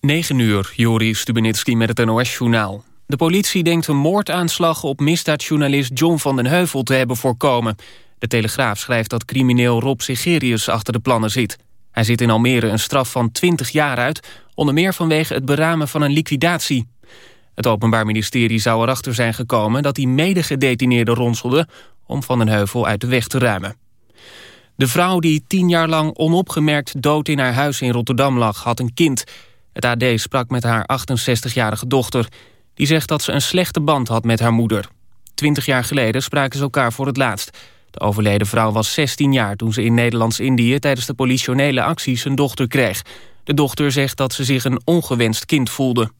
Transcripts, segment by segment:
9 uur, Joris Stubenitski met het NOS-journaal. De politie denkt een moordaanslag op misdaadjournalist John van den Heuvel te hebben voorkomen. De Telegraaf schrijft dat crimineel Rob Sigerius achter de plannen zit. Hij zit in Almere een straf van 20 jaar uit... onder meer vanwege het beramen van een liquidatie. Het Openbaar Ministerie zou erachter zijn gekomen... dat hij medegedetineerde ronselde om Van den Heuvel uit de weg te ruimen. De vrouw die tien jaar lang onopgemerkt dood in haar huis in Rotterdam lag... had een kind. Het AD sprak met haar 68-jarige dochter. Die zegt dat ze een slechte band had met haar moeder. Twintig jaar geleden spraken ze elkaar voor het laatst. De overleden vrouw was 16 jaar toen ze in Nederlands-Indië... tijdens de politionele acties een dochter kreeg. De dochter zegt dat ze zich een ongewenst kind voelde.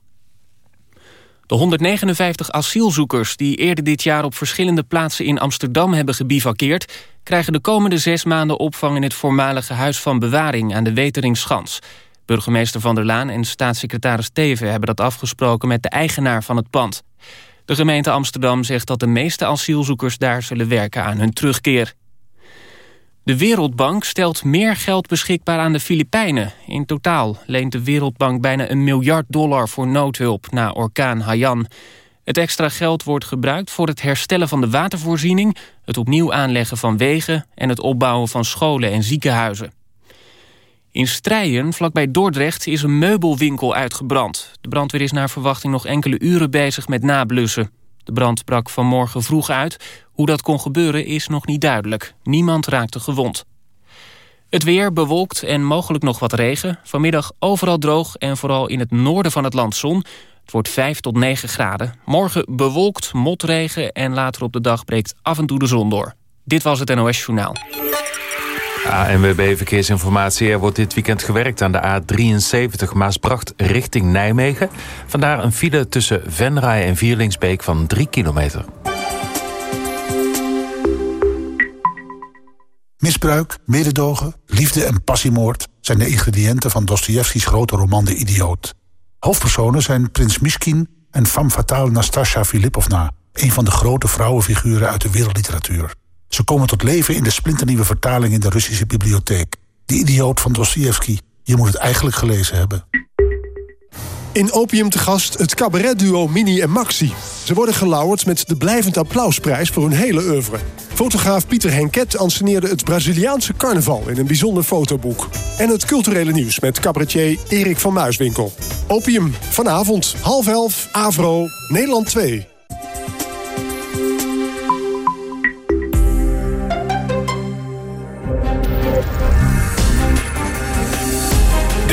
De 159 asielzoekers die eerder dit jaar op verschillende plaatsen in Amsterdam hebben gebivakkeerd... krijgen de komende zes maanden opvang in het voormalige Huis van Bewaring aan de Weteringschans. Burgemeester Van der Laan en staatssecretaris Teven hebben dat afgesproken met de eigenaar van het pand. De gemeente Amsterdam zegt dat de meeste asielzoekers daar zullen werken aan hun terugkeer. De Wereldbank stelt meer geld beschikbaar aan de Filipijnen. In totaal leent de Wereldbank bijna een miljard dollar voor noodhulp na orkaan Haiyan. Het extra geld wordt gebruikt voor het herstellen van de watervoorziening... het opnieuw aanleggen van wegen en het opbouwen van scholen en ziekenhuizen. In Strijen, vlakbij Dordrecht, is een meubelwinkel uitgebrand. De brandweer is naar verwachting nog enkele uren bezig met nablussen. De brand brak vanmorgen vroeg uit. Hoe dat kon gebeuren is nog niet duidelijk. Niemand raakte gewond. Het weer bewolkt en mogelijk nog wat regen. Vanmiddag overal droog en vooral in het noorden van het land zon. Het wordt 5 tot 9 graden. Morgen bewolkt, motregen en later op de dag breekt af en toe de zon door. Dit was het NOS Journaal. ANWB Verkeersinformatie. Er wordt dit weekend gewerkt aan de A73 Maasbracht richting Nijmegen. Vandaar een file tussen Venray en Vierlingsbeek van 3 kilometer. Misbruik, mededogen, liefde en passiemoord... zijn de ingrediënten van Dostojevskis grote roman De Idioot. Hoofdpersonen zijn prins Miskin en femme fatale Nastasja Filipovna... een van de grote vrouwenfiguren uit de wereldliteratuur. Ze komen tot leven in de splinternieuwe vertaling in de Russische bibliotheek. De idioot van Dostoevsky. Je moet het eigenlijk gelezen hebben. In Opium te gast het cabaretduo Mini en Maxi. Ze worden gelauwerd met de blijvend applausprijs voor hun hele oeuvre. Fotograaf Pieter Henket anceneerde het Braziliaanse carnaval... in een bijzonder fotoboek. En het culturele nieuws met cabaretier Erik van Muiswinkel. Opium, vanavond, half elf, Avro, Nederland 2.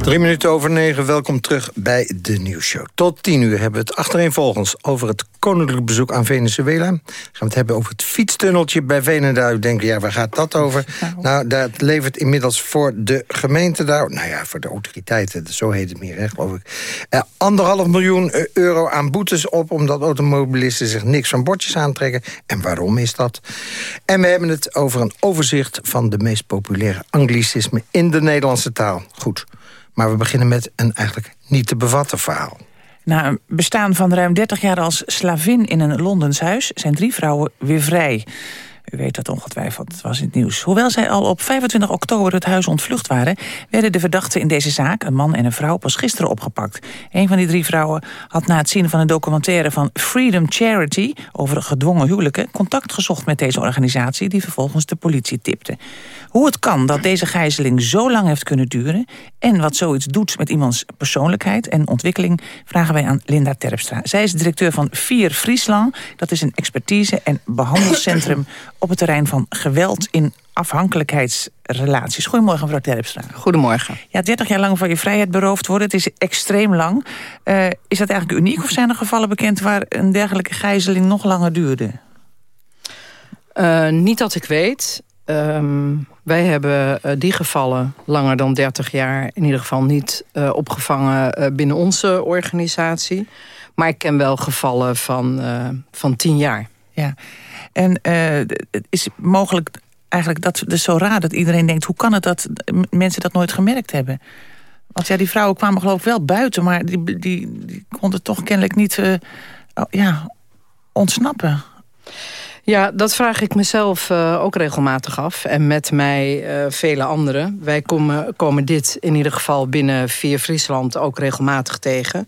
Drie minuten over negen, welkom terug bij de nieuwsshow. Tot tien uur hebben we het achtereenvolgens over het koninklijk bezoek aan Venezuela. Gaan we het hebben over het fietstunneltje bij Venendaal. U denkt, ja, waar gaat dat over? Nou, nou dat levert inmiddels voor de gemeente daar... nou ja, voor de autoriteiten, zo heet het meer, hè, geloof ik... Eh, anderhalf miljoen euro aan boetes op... omdat automobilisten zich niks van bordjes aantrekken. En waarom is dat? En we hebben het over een overzicht van de meest populaire anglicismen... in de Nederlandse taal. Goed. Maar we beginnen met een eigenlijk niet te bevatten verhaal. Na een bestaan van ruim 30 jaar als slavin in een Londens huis... zijn drie vrouwen weer vrij. U weet dat ongetwijfeld, het was in het nieuws. Hoewel zij al op 25 oktober het huis ontvlucht waren... werden de verdachten in deze zaak, een man en een vrouw, pas gisteren opgepakt. Een van die drie vrouwen had na het zien van een documentaire van Freedom Charity... over gedwongen huwelijken, contact gezocht met deze organisatie... die vervolgens de politie tipte. Hoe het kan dat deze gijzeling zo lang heeft kunnen duren... en wat zoiets doet met iemands persoonlijkheid en ontwikkeling... vragen wij aan Linda Terpstra. Zij is directeur van Vier Friesland. Dat is een expertise- en behandelcentrum op het terrein van geweld in afhankelijkheidsrelaties. Goedemorgen, mevrouw Terpstra. Goedemorgen. Ja, 30 jaar lang van je vrijheid beroofd worden, het is extreem lang. Uh, is dat eigenlijk uniek of zijn er gevallen bekend... waar een dergelijke gijzeling nog langer duurde? Uh, niet dat ik weet. Um, wij hebben uh, die gevallen langer dan 30 jaar... in ieder geval niet opgevangen binnen onze organisatie. Maar ik ken wel gevallen van, van 10 jaar. Ja, en het is mogelijk eigenlijk dat is zo raar dat iedereen denkt... hoe kan het dat mensen dat nooit gemerkt hebben? Want ja, die vrouwen kwamen geloof ik wel buiten... maar die, die, konden toch kennelijk niet uh, ja, ontsnappen. Ja, dat vraag ik mezelf uh, ook regelmatig af. En met mij vele anderen. Wij komen, komen dit in ieder geval binnen Vier Friesland ook regelmatig tegen.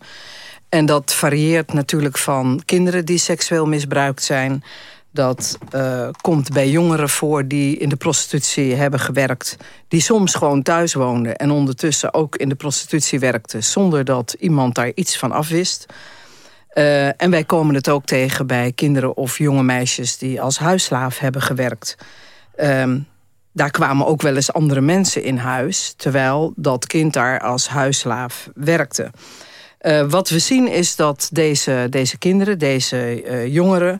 En dat varieert natuurlijk van kinderen die seksueel misbruikt zijn... Dat uh, komt bij jongeren voor die in de prostitutie hebben gewerkt... die soms gewoon thuis woonden en ondertussen ook in de prostitutie werkten... zonder dat iemand daar iets van afwist. Uh, en wij komen het ook tegen bij kinderen of jonge meisjes... die als huisslaaf hebben gewerkt. Uh, daar kwamen ook wel eens andere mensen in huis... terwijl dat kind daar als huisslaaf werkte. Uh, wat we zien is dat deze, deze kinderen, deze jongeren...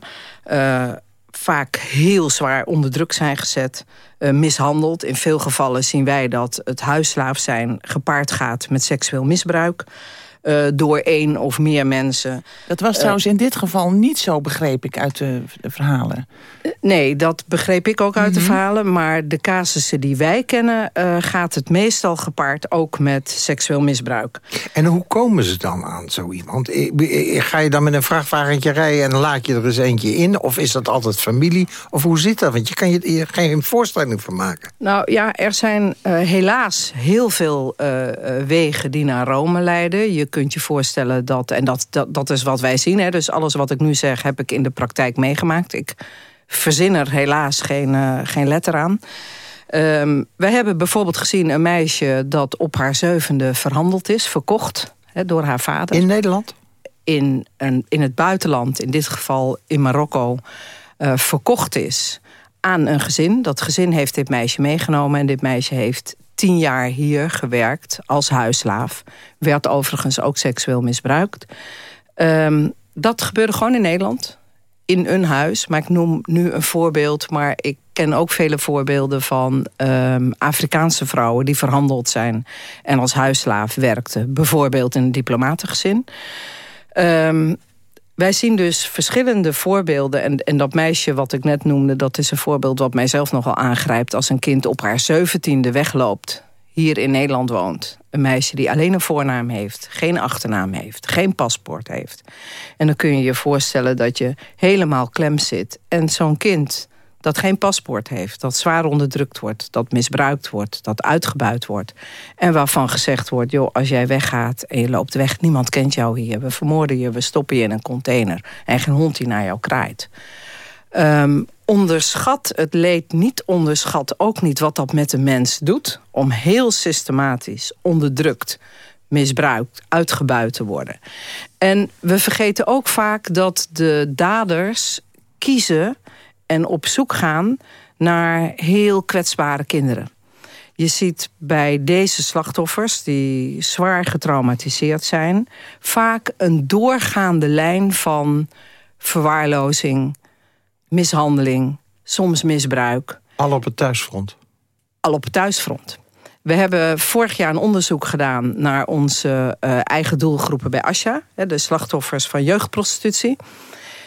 Uh, vaak heel zwaar onder druk zijn gezet, mishandeld. In veel gevallen zien wij dat het huisslaaf zijn gepaard gaat met seksueel misbruik uh, door één of meer mensen. Dat was trouwens in dit geval niet zo, begreep ik uit de, de verhalen. Nee, dat begreep ik ook uit mm -hmm. de mhm. verhalen. Maar de casussen die wij kennen... Uh, gaat het meestal gepaard ook met seksueel misbruik. En hoe komen ze dan aan zo iemand? Ga je dan met een vrachtwagentje rijden... en laat je er eens eentje in? Of is dat altijd familie? Of hoe zit dat? Want je kan je geen voorstelling van maken. Nou ja, er zijn uh, helaas heel veel uh, wegen die naar Rome leiden. Je kunt je voorstellen dat... en dat, dat, dat is wat wij zien. Hè, dus alles wat ik nu zeg heb ik in de praktijk meegemaakt. Ik verzin er helaas geen, uh, geen letter aan. Um, wij hebben bijvoorbeeld gezien een meisje dat op haar zevende verhandeld is, verkocht hè, door haar vader. In Nederland? In, een, in het buitenland, in dit geval in Marokko, uh, verkocht is aan een gezin. Dat gezin heeft dit meisje meegenomen en dit meisje heeft tien jaar hier gewerkt als huisslaaf. Werd overigens ook seksueel misbruikt. Um, dat gebeurde gewoon in Nederland in een huis. Maar ik noem nu een voorbeeld. Maar ik ken ook vele voorbeelden van um, Afrikaanse vrouwen... die verhandeld zijn en als huisslaaf werkten. Bijvoorbeeld in een diplomatengezin. Um, wij zien dus verschillende voorbeelden. En, en dat meisje wat ik net noemde... dat is een voorbeeld wat mijzelf nogal aangrijpt... als een kind op haar zeventiende wegloopt hier in Nederland woont. Een meisje die alleen een voornaam heeft, geen achternaam heeft, geen paspoort heeft. En dan kun je je voorstellen dat je helemaal klem zit. En zo'n kind dat geen paspoort heeft, dat zwaar onderdrukt wordt... dat misbruikt wordt, dat uitgebuit wordt... en waarvan gezegd wordt, joh, als jij weggaat en je loopt weg... niemand kent jou hier, we vermoorden je, we stoppen je in een container... en geen hond die naar jou kraait. Um, onderschat het leed niet, onderschat ook niet wat dat met een mens doet... om heel systematisch onderdrukt, misbruikt, uitgebuit te worden. En we vergeten ook vaak dat de daders kiezen en op zoek gaan naar heel kwetsbare kinderen. Je ziet bij deze slachtoffers, die zwaar getraumatiseerd zijn... vaak een doorgaande lijn van verwaarlozing, mishandeling, soms misbruik. Al op het thuisfront? Al op het thuisfront. We hebben vorig jaar een onderzoek gedaan naar onze uh, eigen doelgroepen bij Asja. De slachtoffers van jeugdprostitutie.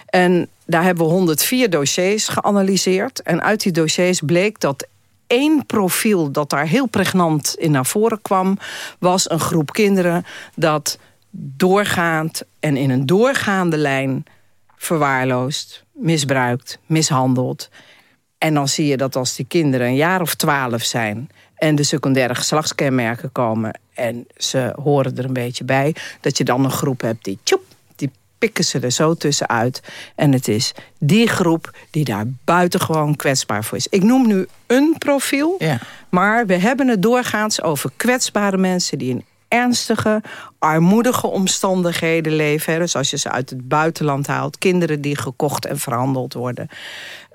En daar hebben we 104 dossiers geanalyseerd. En uit die dossiers bleek dat één profiel dat daar heel pregnant in naar voren kwam... was een groep kinderen dat doorgaand en in een doorgaande lijn verwaarloosd, misbruikt, mishandeld. En dan zie je dat als die kinderen een jaar of twaalf zijn... en de secundaire geslachtskenmerken komen... en ze horen er een beetje bij... dat je dan een groep hebt die tjoep, pikken ze er zo tussenuit. En het is die groep die daar buitengewoon kwetsbaar voor is. Ik noem nu een profiel, ja. maar we hebben het doorgaans over kwetsbare mensen... die in ernstige, armoedige omstandigheden leven. Dus als je ze uit het buitenland haalt. Kinderen die gekocht en verhandeld worden.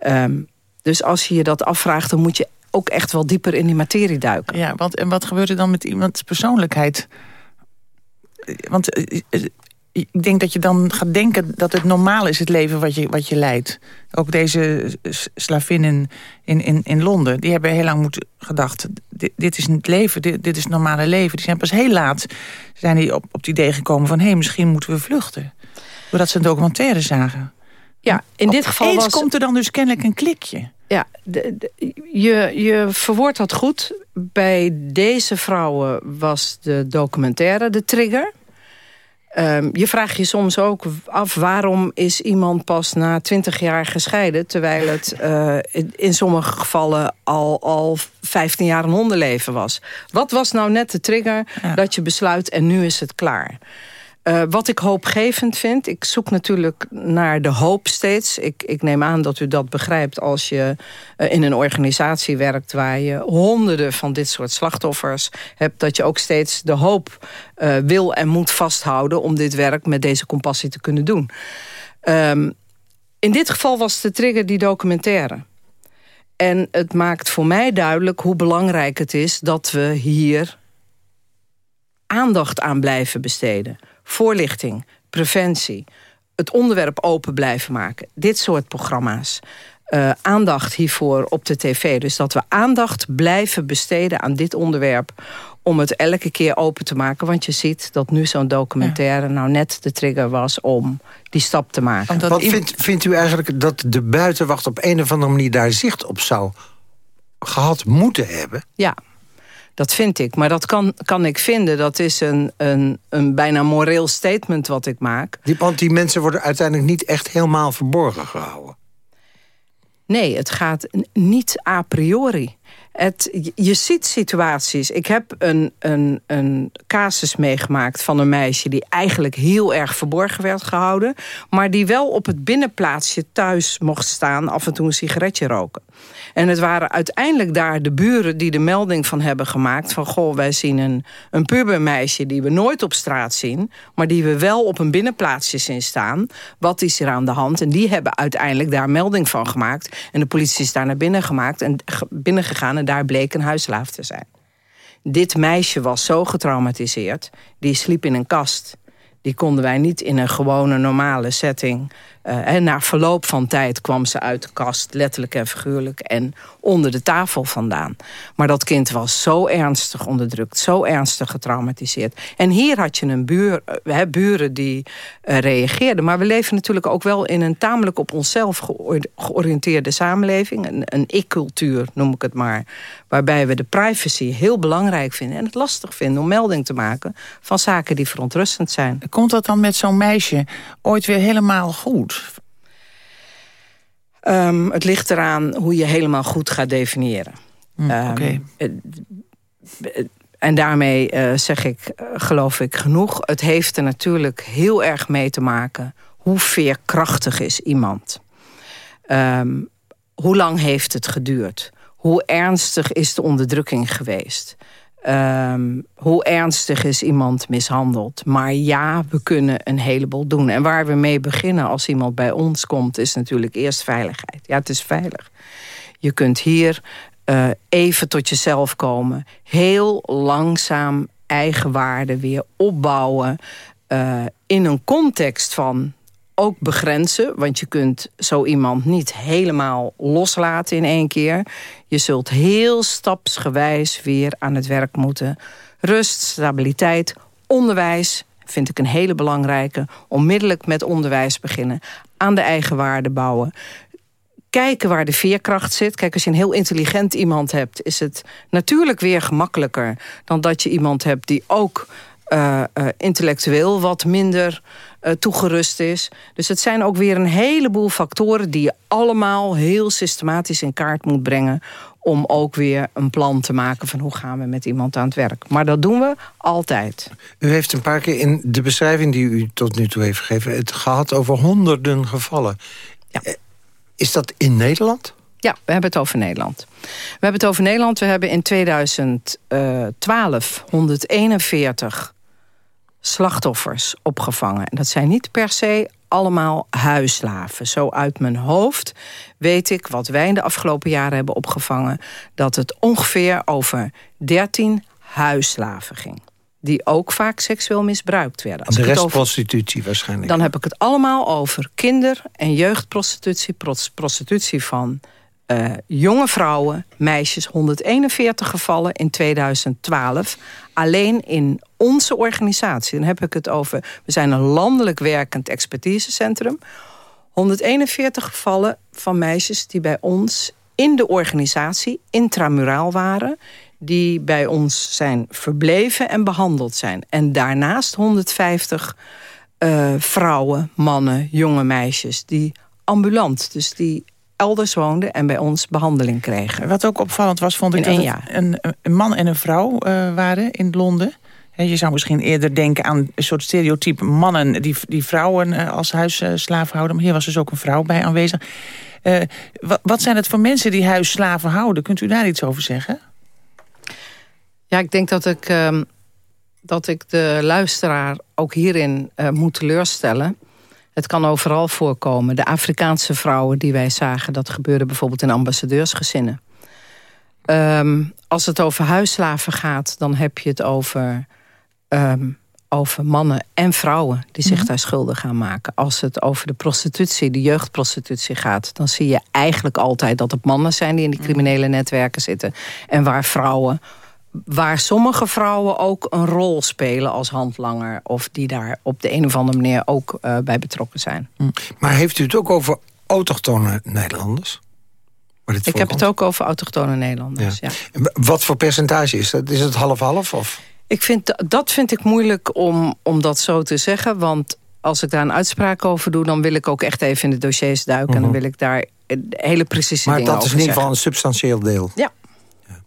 Um, dus als je je dat afvraagt, dan moet je ook echt wel dieper in die materie duiken. Ja, want en wat gebeurt er dan met iemands persoonlijkheid? Want eh, eh, ik denk dat je dan gaat denken dat het normaal is, het leven wat je, wat je leidt. Ook deze slavinnen in, in, in Londen, die hebben heel lang moeten gedacht... dit, dit is het leven, dit, dit is het normale leven. Die zijn pas heel laat zijn die op, op het idee gekomen van... hé, hey, misschien moeten we vluchten. Doordat ze een documentaire zagen. Ja, in dit geval was... komt er dan dus kennelijk een klikje. Ja, je, je verwoordt dat goed. Bij deze vrouwen was de documentaire de trigger. Um, je vraagt je soms ook af waarom is iemand pas na twintig jaar gescheiden... terwijl het uh, in sommige gevallen al, al 15 jaar een hondenleven was. Wat was nou net de trigger dat je besluit en nu is het klaar? Uh, wat ik hoopgevend vind, ik zoek natuurlijk naar de hoop steeds. Ik, ik neem aan dat u dat begrijpt als je uh, in een organisatie werkt... waar je honderden van dit soort slachtoffers hebt... dat je ook steeds de hoop uh, wil en moet vasthouden... om dit werk met deze compassie te kunnen doen. Um, in dit geval was de trigger die documentaire. En het maakt voor mij duidelijk hoe belangrijk het is... dat we hier aandacht aan blijven besteden voorlichting, preventie, het onderwerp open blijven maken. Dit soort programma's. Uh, aandacht hiervoor op de tv. Dus dat we aandacht blijven besteden aan dit onderwerp... om het elke keer open te maken. Want je ziet dat nu zo'n documentaire nou net de trigger was... om die stap te maken. Wat vindt, vindt u eigenlijk dat de buitenwacht op een of andere manier... daar zicht op zou gehad moeten hebben? Ja, dat vind ik. Maar dat kan, kan ik vinden. Dat is een, een, een bijna moreel statement wat ik maak. Die, want die mensen worden uiteindelijk niet echt helemaal verborgen gehouden. Nee, het gaat niet a priori. Het, je ziet situaties. Ik heb een, een, een casus meegemaakt van een meisje... die eigenlijk heel erg verborgen werd gehouden... maar die wel op het binnenplaatsje thuis mocht staan... af en toe een sigaretje roken. En het waren uiteindelijk daar de buren die de melding van hebben gemaakt... van goh, wij zien een, een pubermeisje die we nooit op straat zien... maar die we wel op een binnenplaatsje zien staan. Wat is er aan de hand? En die hebben uiteindelijk daar melding van gemaakt. En de politie is daar naar binnen gemaakt en binnengegaan... daar bleek een huisslaaf te zijn. Dit meisje was zo getraumatiseerd, die sliep in een kast die konden wij niet in een gewone normale setting uh, na verloop van tijd kwam ze uit de kast, letterlijk en figuurlijk... en onder de tafel vandaan. Maar dat kind was zo ernstig onderdrukt, zo ernstig getraumatiseerd. En hier had je een buur, uh, buren die uh, reageerden. Maar we leven natuurlijk ook wel in een tamelijk op onszelf georiënteerde samenleving. Een, een ik-cultuur, noem ik het maar. Waarbij we de privacy heel belangrijk vinden... en het lastig vinden om melding te maken van zaken die verontrustend zijn. Komt dat dan met zo'n meisje ooit weer helemaal goed? Um, het ligt eraan hoe je helemaal goed gaat definiëren. Mm, um, en daarmee uh, zeg ik, uh, geloof ik, genoeg. Het heeft er natuurlijk heel erg mee te maken... hoe veerkrachtig is iemand. Um, hoe lang heeft het geduurd? Hoe ernstig is de onderdrukking geweest? Um, hoe ernstig is iemand mishandeld. Maar ja, we kunnen een heleboel doen. En waar we mee beginnen als iemand bij ons komt... is natuurlijk eerst veiligheid. Ja, het is veilig. Je kunt hier uh, even tot jezelf komen. Heel langzaam eigen waarde weer opbouwen... Uh, in een context van ook begrenzen. Want je kunt zo iemand niet helemaal loslaten in één keer. Je zult heel stapsgewijs weer aan het werk moeten. Rust, stabiliteit, onderwijs vind ik een hele belangrijke. Onmiddellijk met onderwijs beginnen. Aan de eigen waarde bouwen kijken waar de veerkracht zit. Kijk, als je een heel intelligent iemand hebt... is het natuurlijk weer gemakkelijker... dan dat je iemand hebt die ook uh, uh, intellectueel wat minder uh, toegerust is. Dus het zijn ook weer een heleboel factoren... die je allemaal heel systematisch in kaart moet brengen om ook weer een plan te maken van hoe gaan we met iemand aan het werk. Maar dat doen we altijd. U heeft een paar keer in de beschrijving die u tot nu toe heeft gegeven... het gehad over honderden gevallen. Ja. Is dat in Nederland? Ja, we hebben het over Nederland. We hebben het over Nederland. We hebben in 2012 141 slachtoffers opgevangen. En dat zijn niet per se allemaal huislaven. Zo uit mijn hoofd weet ik wat wij in de afgelopen jaren hebben opgevangen... dat het ongeveer over 13 huislaven ging. Die ook vaak seksueel misbruikt werden. Als de rest over... prostitutie waarschijnlijk. Dan heb ik het allemaal over kinder- en jeugdprostitutie. Prostitutie van uh, jonge vrouwen, meisjes, 141 gevallen in 2012. Alleen in onze organisatie, dan heb ik het over... we zijn een landelijk werkend expertisecentrum. 141 gevallen van meisjes die bij ons in de organisatie intramuraal waren die bij ons zijn verbleven en behandeld zijn. En daarnaast 150 uh, vrouwen, mannen, jonge meisjes... die ambulant, dus die elders woonden en bij ons behandeling kregen. Wat ook opvallend was, vond ik dat een, een, man en een vrouw uh, waren in Londen. Je zou misschien eerder denken aan een soort stereotype mannen... die, die vrouwen uh, als huisslaven houden. Maar hier was dus ook een vrouw bij aanwezig. Uh, wat zijn het voor mensen die huisslaven houden? Kunt u daar iets over zeggen? Ja, ik denk dat ik, uh, dat ik de luisteraar ook hierin uh, moet teleurstellen. Het kan overal voorkomen. De Afrikaanse vrouwen die wij zagen... dat gebeurde bijvoorbeeld in ambassadeursgezinnen. Um, als het over huisslaven gaat, dan heb je het over... Um, over mannen en vrouwen die zich mm daar schuldig gaan maken. Als het over de prostitutie, de jeugdprostitutie gaat... dan zie je eigenlijk altijd dat het mannen zijn... die in die mhm. criminele netwerken zitten. En waar vrouwen waar sommige vrouwen ook een rol spelen als handlanger... of die daar op de een of andere manier ook uh, bij betrokken zijn. Hm. Maar heeft u het ook over autochtone Nederlanders? Ik heb het ook over autochtone Nederlanders, ja. ja. Wat voor percentage is dat? Is het half-half? of? Ik vind, dat vind ik moeilijk om, om dat zo te zeggen. Want als ik daar een uitspraak over doe... dan wil ik ook echt even in de dossiers duiken. En dan mhm. wil ik daar hele precieze maar dingen over Maar dat is in ieder geval een substantieel deel. Ja. ja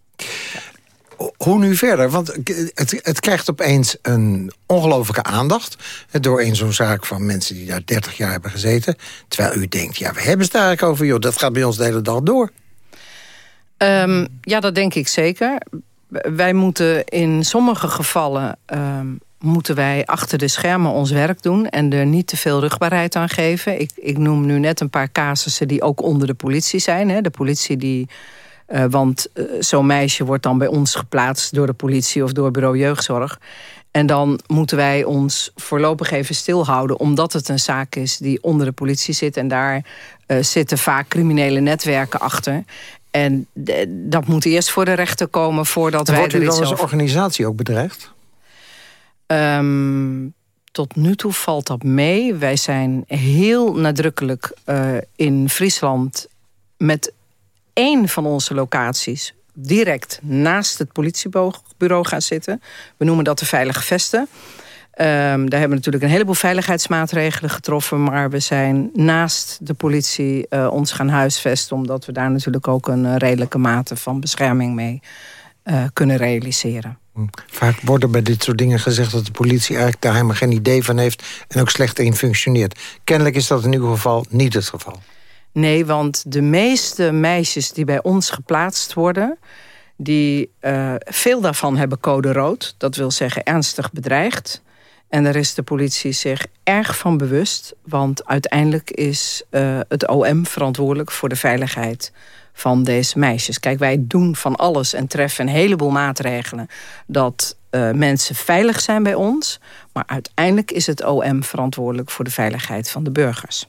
hoe nu verder? Want het, het krijgt opeens een ongelofelijke aandacht... door in zo'n zaak van mensen die daar 30 jaar hebben gezeten. Terwijl u denkt, ja, we hebben het eigenlijk over... joh, dat gaat bij ons de hele dag door. Um, ja, dat denk ik zeker. Wij moeten in sommige gevallen... Um, moeten wij achter de schermen ons werk doen... en er niet te veel rugbaarheid aan geven. Ik, ik noem nu net een paar casussen die ook onder de politie zijn. Hè. De politie die uh, want uh, zo'n meisje wordt dan bij ons geplaatst door de politie of door bureau jeugdzorg. En dan moeten wij ons voorlopig even stilhouden... omdat het een zaak is die onder de politie zit. En daar uh, zitten vaak criminele netwerken achter. En dat moet eerst voor de rechter komen voordat en wij wordt u dan als organisatie ook bedreigd? Um, tot nu toe valt dat mee. Wij zijn heel nadrukkelijk uh, in Friesland met één van onze locaties direct naast het politiebureau gaan zitten. We noemen dat de veilige vesten. Um, daar hebben we natuurlijk een heleboel veiligheidsmaatregelen getroffen... maar we zijn naast de politie uh, ons gaan huisvesten... omdat we daar natuurlijk ook een uh, redelijke mate van bescherming mee uh, kunnen realiseren. Hm. Vaak wordt er bij dit soort dingen gezegd dat de politie eigenlijk daar helemaal geen idee van heeft... en ook slecht in functioneert. Kennelijk is dat in ieder geval niet het geval. Nee, want de meeste meisjes die bij ons geplaatst worden... die uh, veel daarvan hebben code rood. Dat wil zeggen ernstig bedreigd. En daar is de politie zich erg van bewust. Want uiteindelijk is uh, het OM verantwoordelijk voor de veiligheid van deze meisjes. Kijk, wij doen van alles en treffen een heleboel maatregelen... dat uh, mensen veilig zijn bij ons. Maar uiteindelijk is het OM verantwoordelijk voor de veiligheid van de burgers.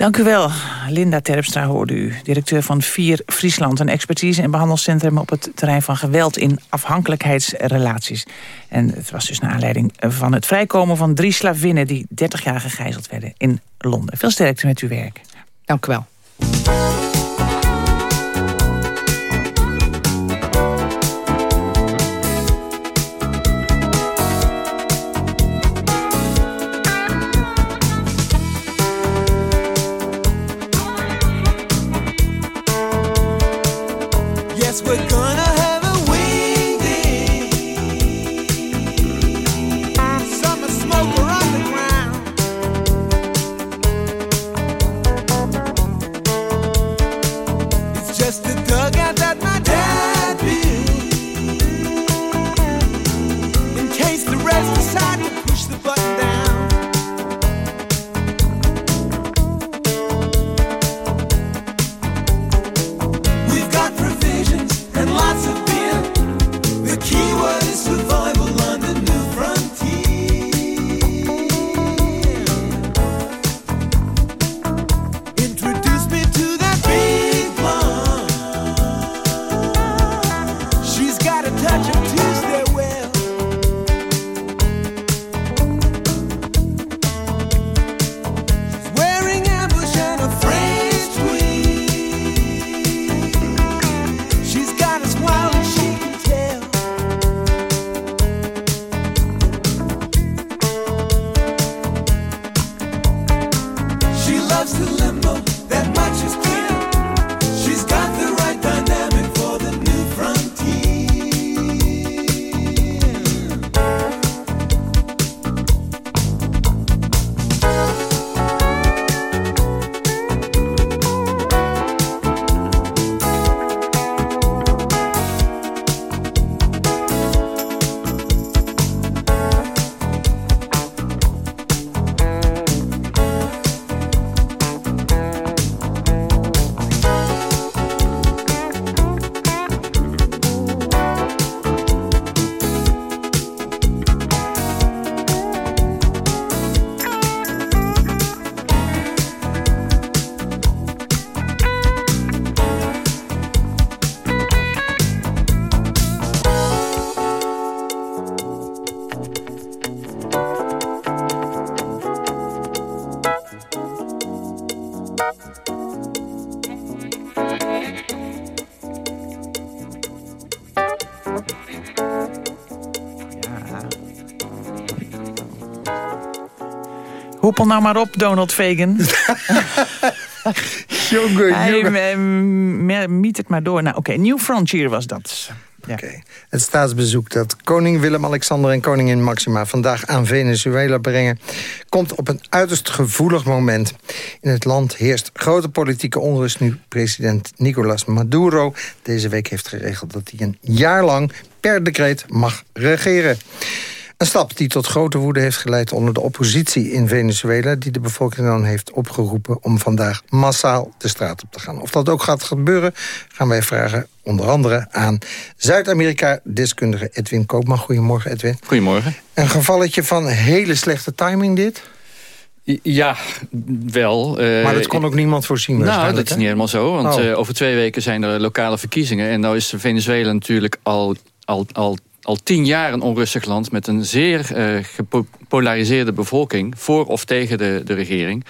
Dank u wel. Linda Terpstra hoorde u, directeur van Vier Friesland... een expertise- en behandelcentrum op het terrein van geweld... in afhankelijkheidsrelaties. En het was dus naar aanleiding van het vrijkomen van drie slavinnen... die 30 jaar gegijzeld werden in Londen. Veel sterkte met uw werk. Dank u wel. Nou maar op, Donald Fagan. jongen, Hij miet het maar door. Nou, oké, New Frontier was dat. Ja. Oké. Het staatsbezoek dat koning Willem-Alexander en koningin Maxima... vandaag aan Venezuela brengen... komt op een uiterst gevoelig moment. In het land heerst grote politieke onrust... nu president Nicolas Maduro deze week heeft geregeld... dat hij een jaar lang per decreet mag regeren. Een stap die tot grote woede heeft geleid onder de oppositie in Venezuela... die de bevolking dan heeft opgeroepen om vandaag massaal de straat op te gaan. Of dat ook gaat gebeuren, gaan wij vragen onder andere aan Zuid-Amerika-deskundige Edwin Koopman. Goedemorgen, Edwin. Goedemorgen. Een gevalletje van hele slechte timing dit. Ja, wel. eh, Maar dat kon ook niemand voorzien Nou, dat is niet helemaal zo. Want Oh. eh, over twee weken zijn er lokale verkiezingen. En nou is Venezuela natuurlijk al, al, al, al tien jaar een onrustig land... met een zeer eh, gepolariseerde bevolking... voor of tegen de, de regering.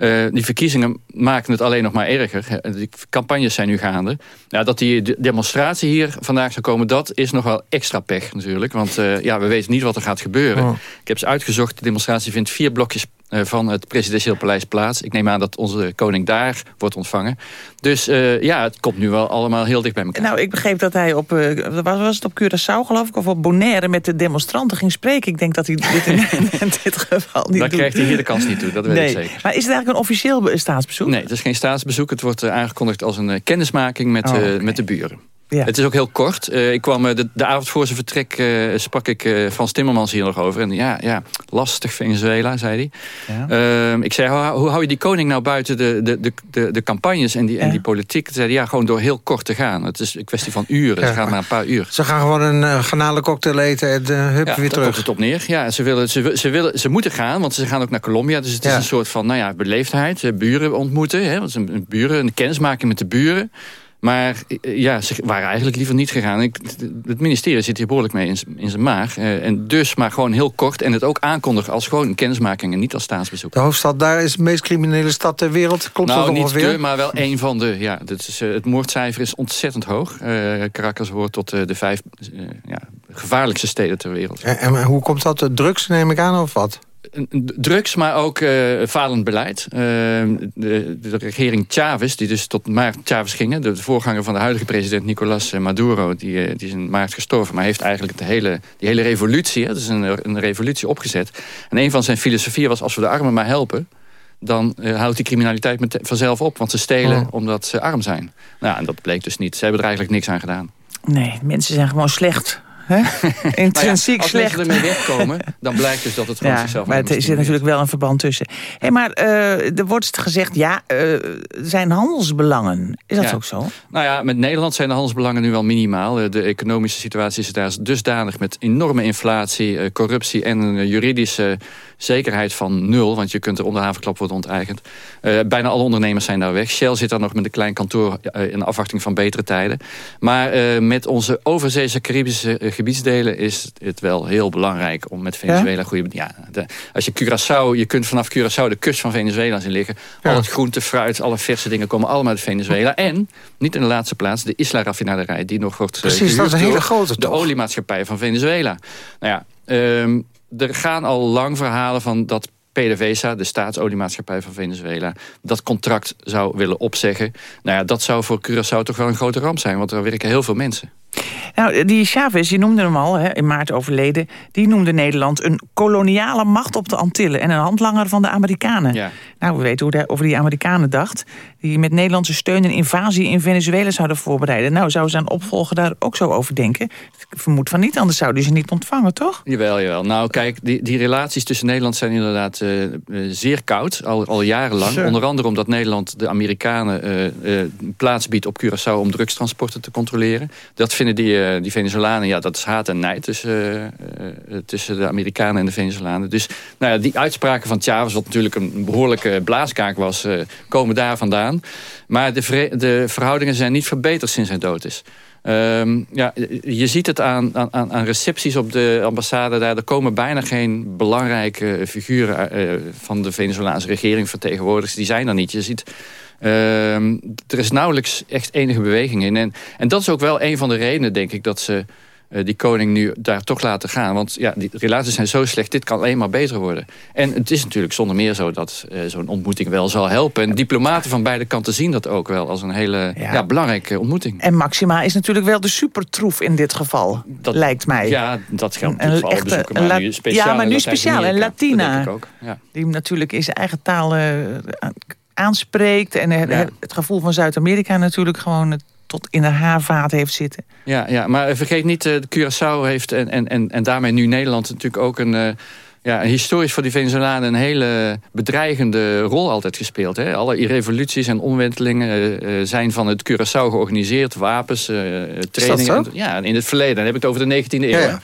Eh, die verkiezingen maken het alleen nog maar erger. Die campagnes zijn nu gaande. Ja, dat die de- demonstratie hier vandaag zou komen... dat is nog wel extra pech natuurlijk. Want eh, ja, we weten niet wat er gaat gebeuren. Oh. Ik heb ze uitgezocht. De demonstratie vindt vier blokjes eh, van het presidentieel paleis plaats. Ik neem aan dat onze koning daar wordt ontvangen. Dus eh, ja, het komt nu wel allemaal heel dicht bij elkaar. Nou, ik begreep dat hij op, eh, was, was het op Curaçao geloof ik, of op Bonaire met de demonstranten ging spreken. Ik denk dat hij dit in, in dit geval niet Daar doet. krijgt hij hier de kans niet toe, dat weet nee. ik zeker. Maar is het eigenlijk een officieel be- staatsbezoek? Nee, het is geen staatsbezoek. Het wordt eh, aangekondigd als een eh, kennismaking met, Oh, eh, oké. met de buren. Ja. Het is ook heel kort. Eh, ik kwam, eh, de, de avond voor zijn vertrek eh, sprak ik eh, Frans Timmermans hier nog over. En ja, ja lastig Venezuela, zei hij. Ja. Ehm, ik zei, hoe, hoe hou je die koning nou buiten de, de, de, de, campagnes en die, en die politiek? Toen zei hij, ja, gewoon door heel kort te gaan. Het is een kwestie van uren. Het gaat maar- een paar uur. Ze gaan gewoon een uh, garnalencocktail eten en uh, hup, weer daar komt terug. het op neer. Ja, ze, willen, ze, ze, willen, ze moeten gaan, want ze gaan ook naar Colombia. Dus het is een soort van nou ja, beleefdheid. Buren ontmoeten. Hè, want ze- een, buren, een kennismaking met de buren. Maar eh, ja, ze waren eigenlijk liever niet gegaan. Ik, het ministerie zit hier behoorlijk mee in, zijn maag. Eh, en dus maar gewoon heel kort. En het ook aankondigen als gewoon een kennismaking en niet als staatsbezoek. De hoofdstad daar is de meest criminele stad ter wereld. Klopt nou, dat niet ongeveer? de, maar wel één van de. Ja, dat is, eh, het moordcijfer is ontzettend hoog. Eh, Caracas hoort tot de vijf ja, gevaarlijkste steden ter wereld. En, en hoe komt dat? De drugs neem ik aan of wat? Drugs, maar ook eh, falend beleid. Uh, de, de, regering Chavez, die dus tot maart Chavez ging... de voorganger van de huidige president Nicolas Maduro... die, uh, die is in maart gestorven, maar heeft eigenlijk de hele, die hele revolutie... het is een, een revolutie opgezet. En een van zijn filosofieën was... als we de armen maar helpen dan uh, houdt die criminaliteit met, vanzelf op. Want ze stelen oh. omdat ze arm zijn. Nou, en dat bleek dus niet. Ze hebben er eigenlijk niks aan gedaan. Nee, mensen zijn gewoon slecht. Intrinsiek nou ja, als slecht. mensen ermee wegkomen, dan blijkt dus dat het gewoon ja, zichzelf maar er zit natuurlijk wel een verband tussen. Hey, maar uh, er wordt gezegd, ja, uh, zijn handelsbelangen. Is dat ja. ook zo? Nou ja, met Nederland zijn de handelsbelangen nu wel minimaal. De economische situatie is daar dusdanig met enorme inflatie, corruptie en een juridische zekerheid van nul. Want je kunt er onder havenklap worden onteigend. Uh, bijna alle ondernemers zijn daar weg. Shell zit daar nog met een klein kantoor in afwachting van betere tijden. Maar met onze overzeese Caribische gebiedsdelen is het wel heel belangrijk om met Venezuela ja? goede... Ja, de, als je Curaçao, je kunt vanaf Curaçao de kust van Venezuela zien liggen. Ja. Al het groente, fruit, alle verse dingen komen allemaal uit Venezuela. En, niet in de laatste plaats, de Isla-raffinaderij die nog wordt Precies, dat is een hele grote De toch? oliemaatschappij van Venezuela. Nou ja, um, er gaan al lang verhalen van dat PDVSA, de staatsoliemaatschappij van Venezuela... dat contract zou willen opzeggen. Nou ja, dat zou voor Curaçao toch wel een grote ramp zijn... want er werken heel veel mensen. Nou, die Chavez, je noemde hem al, hè, in maart overleden... die noemde Nederland een koloniale macht op de Antillen... en een handlanger van de Amerikanen. Ja. Nou, we weten hoe de, over die Amerikanen dacht... die met Nederlandse steun een invasie in Venezuela zouden voorbereiden. Nou, zou zijn opvolger daar ook zo over denken? Ik vermoed van niet, anders zouden ze niet ontvangen, toch? Jawel, jawel. Nou, kijk, die, die relaties tussen Nederland zijn inderdaad uh, uh, zeer koud. Al, al jarenlang. Sure. Onder andere omdat Nederland de Amerikanen uh, plaats biedt op Curaçao... om drugstransporten te controleren. Dat vinden die, die Venezolanen, ja, dat is haat en nijd tussen, tussen de Amerikanen en de Venezolanen. Dus nou ja, die uitspraken van Chavez, wat natuurlijk een behoorlijke blaaskaak was... komen daar vandaan. Maar de, de verhoudingen zijn niet verbeterd sinds hij dood is. Um, ja, je ziet het aan, aan, aan, recepties op de ambassade daar. Er komen bijna geen belangrijke figuren van de Venezolaanse regering vertegenwoordigd. Die zijn er niet. Je ziet, er is nauwelijks echt enige beweging in. En, en dat is ook wel een van de redenen, denk ik, dat ze die koning nu daar toch laten gaan. Want ja, die relaties zijn zo slecht, dit kan alleen maar beter worden. En het is natuurlijk zonder meer zo dat zo'n ontmoeting wel zal helpen. En diplomaten van beide kanten zien dat ook wel als een hele ja. belangrijke ontmoeting. En Maxima is natuurlijk wel de supertroef in dit geval, dat, lijkt mij. Ja, dat geldt een, voor alle bezoeken, maar nu speciaal. Ja, maar nu speciaal. En Latina, ook, ja. die natuurlijk in zijn eigen taal aanspreekt. En het gevoel van Zuid-Amerika natuurlijk gewoon tot in de haarvaat heeft zitten. Ja, ja maar vergeet niet, uh, Curaçao heeft en, en, en, en daarmee nu Nederland natuurlijk ook een... Ja, historisch voor die Venezolanen een hele bedreigende rol altijd gespeeld. Hè? Alle revoluties en omwentelingen uh, zijn van het Curaçao georganiseerd. Wapens, uh, trainingen. ja, in het verleden. Dan heb ik het over de 19e eeuw. Ja,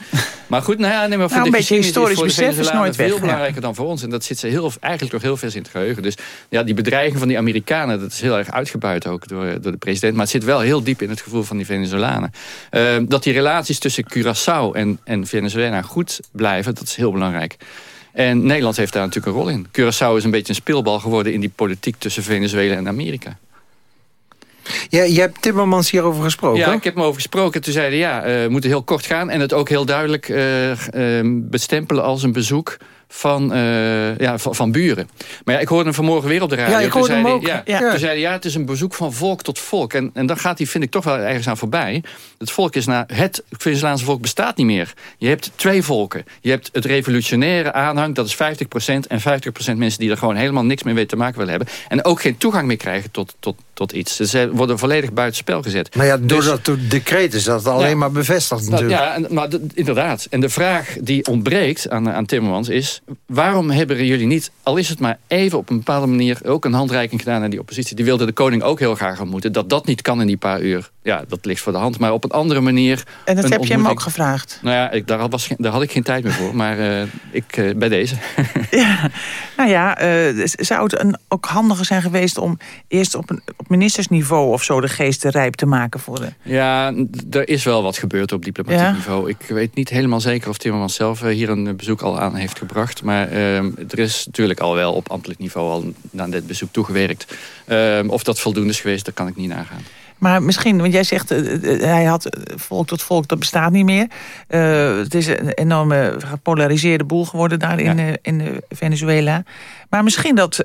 Maar goed, nou ja, nee, maar voor nou, de een beetje historisch besef is nooit veel belangrijker dan voor ons. En dat zit ze heel, eigenlijk nog heel veel in het geheugen. Dus ja, die bedreiging van die Amerikanen, dat is heel erg uitgebuit ook door, door de president. Maar het zit wel heel diep in het gevoel van die Venezolanen. Uh, dat die relaties tussen Curaçao en, en Venezuela goed blijven, dat is heel belangrijk. En Nederland heeft daar natuurlijk een rol in. Curaçao is een beetje een speelbal geworden in die politiek tussen Venezuela en Amerika. Ja, je hebt Timmermans hierover gesproken? Ja, ik heb hem over gesproken. Toen zeiden ja, uh, we moeten heel kort gaan... en het ook heel duidelijk uh, uh, bestempelen als een bezoek van, uh, ja, van, van, buren. Maar ja, ik hoorde hem vanmorgen weer op de radio. Ja, ik hoorde hem ook. Ja, ja. Toen zei hij, ja, het is een bezoek van volk tot volk. En, en dan gaat hij, vind ik, toch wel ergens aan voorbij. Het volk is naar het Venezolaanse volk bestaat niet meer. Je hebt twee volken. Je hebt het revolutionaire aanhang, dat is 50%. En 50% mensen die er gewoon helemaal niks mee weten te maken willen hebben. En ook geen toegang meer krijgen tot, tot, tot iets. Ze worden volledig buitenspel gezet. Maar ja, door dus, dat decreet is dat alleen maar bevestigd natuurlijk. Ja, maar inderdaad. En de vraag die ontbreekt aan, aan Timmermans is waarom hebben jullie niet, al is het maar even op een bepaalde manier... ook een handreiking gedaan aan die oppositie? Die wilde de koning ook heel graag ontmoeten. Dat dat niet kan in die paar uur, ja, dat ligt voor de hand. Maar op een andere manier... En dat heb je hem ook gevraagd? Nou ja, ik, daar, was, daar had ik geen tijd meer voor. Maar uh, ik, uh, bij deze. ja, nou ja, uh, zou het een, ook handiger zijn geweest... om eerst op, een, op ministersniveau of zo de geesten rijp te maken voor de... Ja, er is wel wat gebeurd op diplomatiek ja? niveau. Ik weet niet helemaal zeker of Timmermans zelf hier een bezoek al aan heeft gebracht. Maar ehm, er is natuurlijk al wel op ambtelijk niveau al naar dit bezoek toegewerkt. Ehm, of dat voldoende is geweest, dat kan ik niet nagaan. Maar misschien, want jij zegt, uh, hij had volk tot volk, dat bestaat niet meer. Uh, het is een enorme gepolariseerde boel geworden daar in, ja. in Venezuela. Maar misschien dat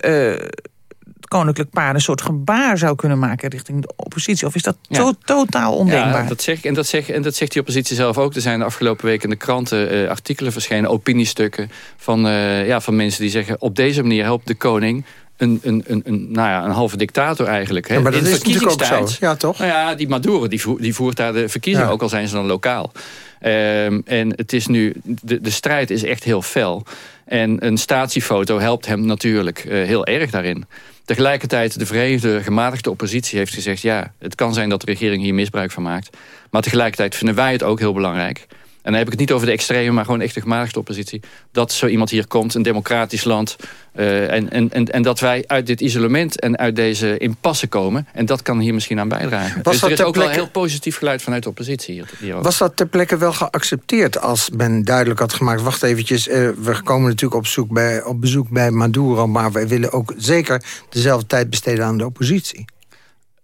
koninklijk paar een soort gebaar zou kunnen maken richting de oppositie? Of is dat ja. totaal ondenkbaar? Ja, dat zeg, en, dat zeg, en dat zegt die oppositie zelf ook. Er zijn de afgelopen weken in de kranten uh, artikelen verschenen, opiniestukken van, uh, ja, van mensen die zeggen... op deze manier helpt de koning een, een, een, een, nou ja, een halve dictator eigenlijk. Hè? Ja, maar dat is natuurlijk ook zo. Ja, toch? Nou ja, die Maduro die, voert, die voert daar de verkiezingen, ja. ook al zijn ze dan lokaal. Um, en het is nu, de, de strijd is echt heel fel. En een statiefoto helpt hem natuurlijk uh, heel erg daarin. Tegelijkertijd de Verenigde gematigde oppositie heeft gezegd... ja, het kan zijn dat de regering hier misbruik van maakt. Maar tegelijkertijd vinden wij het ook heel belangrijk... en dan heb ik het niet over de extreme, maar gewoon echt de gematigde oppositie... dat zo iemand hier komt, een democratisch land... Uh, en, en, en, en dat wij uit dit isolement en uit deze impasse komen. En dat kan hier misschien aan bijdragen. Was dus er is ook plekke... wel heel positief geluid vanuit de oppositie. Hier, hierover. Was dat ter plekke wel geaccepteerd als men duidelijk had gemaakt... wacht eventjes, uh, we komen natuurlijk op, zoek bij, op bezoek bij Maduro... maar wij willen ook zeker dezelfde tijd besteden aan de oppositie?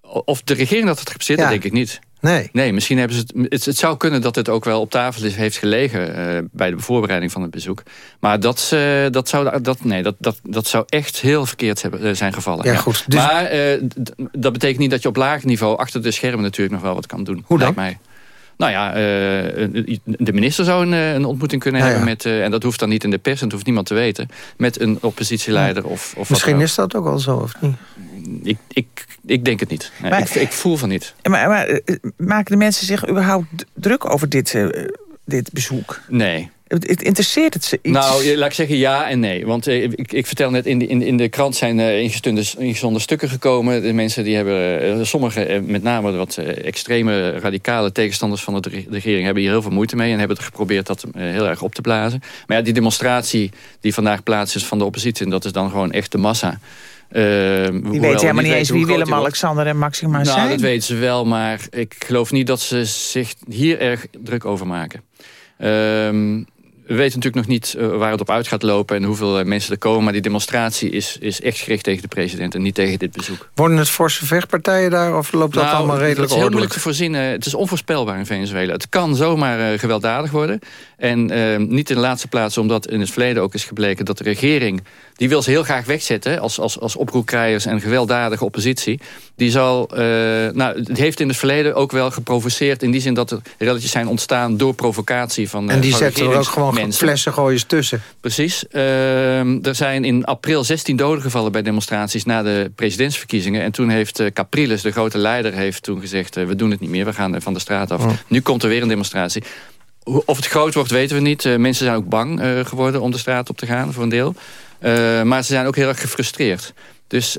Of de regering dat het ja. denk ik niet. Nee. Nee, misschien hebben ze het, het, het. zou kunnen dat het ook wel op tafel is, heeft gelegen. Uh, bij de voorbereiding van het bezoek. Maar dat, uh, dat, zou, dat, nee, dat, dat, dat zou echt heel verkeerd hebben, zijn gevallen. Ja, goed. Dus... Maar dat betekent niet dat je op laag niveau achter de schermen natuurlijk nog wel wat kan doen. Hoe dan? Mij. Nou ja, de minister zou een, ontmoeting kunnen ja, hebben met... en dat hoeft dan niet in de pers, en dat hoeft niemand te weten... met een oppositieleider of, of Misschien is dat ook al zo, of niet? Ik, ik, ik denk het niet. Maar, ik, ik, voel van niet. Maar, maar, maken de mensen zich überhaupt druk over dit, uh, dit bezoek? Nee. Het, interesseert het ze iets? Nou, laat ik zeggen ja en nee. Want eh, ik, ik vertel net, in de, in, in de krant zijn uh, ingezonden stukken gekomen. De mensen die hebben, uh, sommige, met name wat extreme radicale tegenstanders van de regering... hebben hier heel veel moeite mee en hebben het geprobeerd dat heel erg op te blazen. Maar ja, die demonstratie die vandaag plaats is van de oppositie... en dat is dan gewoon echt de massa... Uh, die weten helemaal niet eens wie Willem-Alexander en Maxima nou, zijn. Nou, dat weten ze wel, maar ik geloof niet dat ze zich hier erg druk over maken. Um, we weten natuurlijk nog niet eh, waar het op uit gaat lopen... en hoeveel mensen er komen. Maar die demonstratie is, is echt gericht tegen de president... en niet tegen dit bezoek. Worden het forse vechtpartijen daar of loopt dat nou, allemaal redelijk Het is ordelijk? heel moeilijk te voorzien. het is onvoorspelbaar in Venezuela. Het kan zomaar gewelddadig worden. En niet in de laatste plaats omdat in het verleden ook is gebleken... dat de regering, die wil ze heel graag wegzetten... als, als, als oproepkrijgers en gewelddadige oppositie. Die zal, nou, het heeft in het verleden ook wel geprovoceerd... in die zin dat er relletjes zijn ontstaan door provocatie van En die van zetten er ook gewoon mensen. flessen gooien tussen. Precies. Uh, er zijn in april 16 doden gevallen bij demonstraties... na de presidentsverkiezingen. En toen heeft uh, Capriles, de grote leider, heeft toen gezegd... Uh, we doen het niet meer, we gaan van de straat af. Oh. Nu komt er weer een demonstratie. Of het groot wordt, weten we niet. mensen zijn ook bang geworden om de straat op te gaan, voor een deel. Maar ze zijn ook heel erg gefrustreerd. Dus,